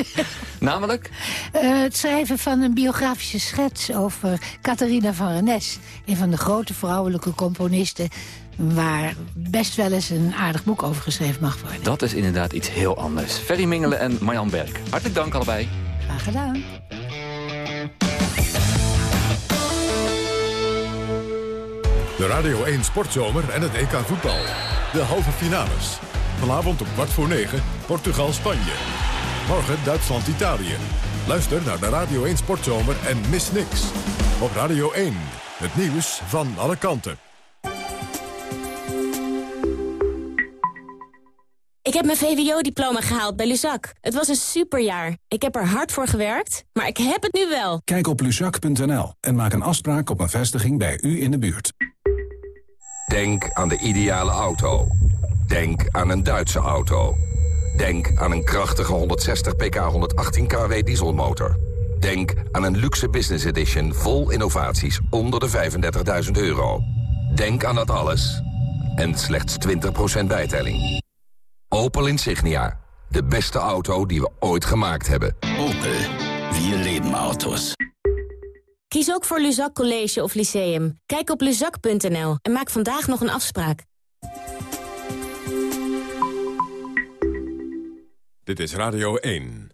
Namelijk? Eh, het schrijven van een biografische schets over Catharina van Rennes. Een van de grote vrouwelijke componisten... waar best wel eens een aardig boek over geschreven mag worden. Dat is inderdaad iets heel anders. Ferry Mingelen en Marjan Berg. Hartelijk dank allebei. Graag gedaan. De Radio 1 Sportzomer en het EK voetbal. De halve finales. Vanavond om kwart voor negen Portugal-Spanje. Morgen Duitsland-Italië. Luister naar de Radio 1 Sportzomer en mis niks. Op Radio 1. Het nieuws van alle kanten. Ik heb mijn VWO-diploma gehaald bij Luzak. Het was een superjaar. Ik heb er hard voor gewerkt, maar ik heb het nu wel. Kijk op luzak.nl en maak een afspraak op een vestiging bij u in de buurt. Denk aan de ideale auto. Denk aan een Duitse auto. Denk aan een krachtige 160 pk 118 kW dieselmotor. Denk aan een luxe business edition vol innovaties onder de 35.000 euro. Denk aan dat alles. En slechts 20% bijtelling. Opel Insignia. De beste auto die we ooit gemaakt hebben. Opel. Wir leben Autos. Kies ook voor Luzak College of Lyceum. Kijk op luzak.nl en maak vandaag nog een afspraak. Dit is Radio 1.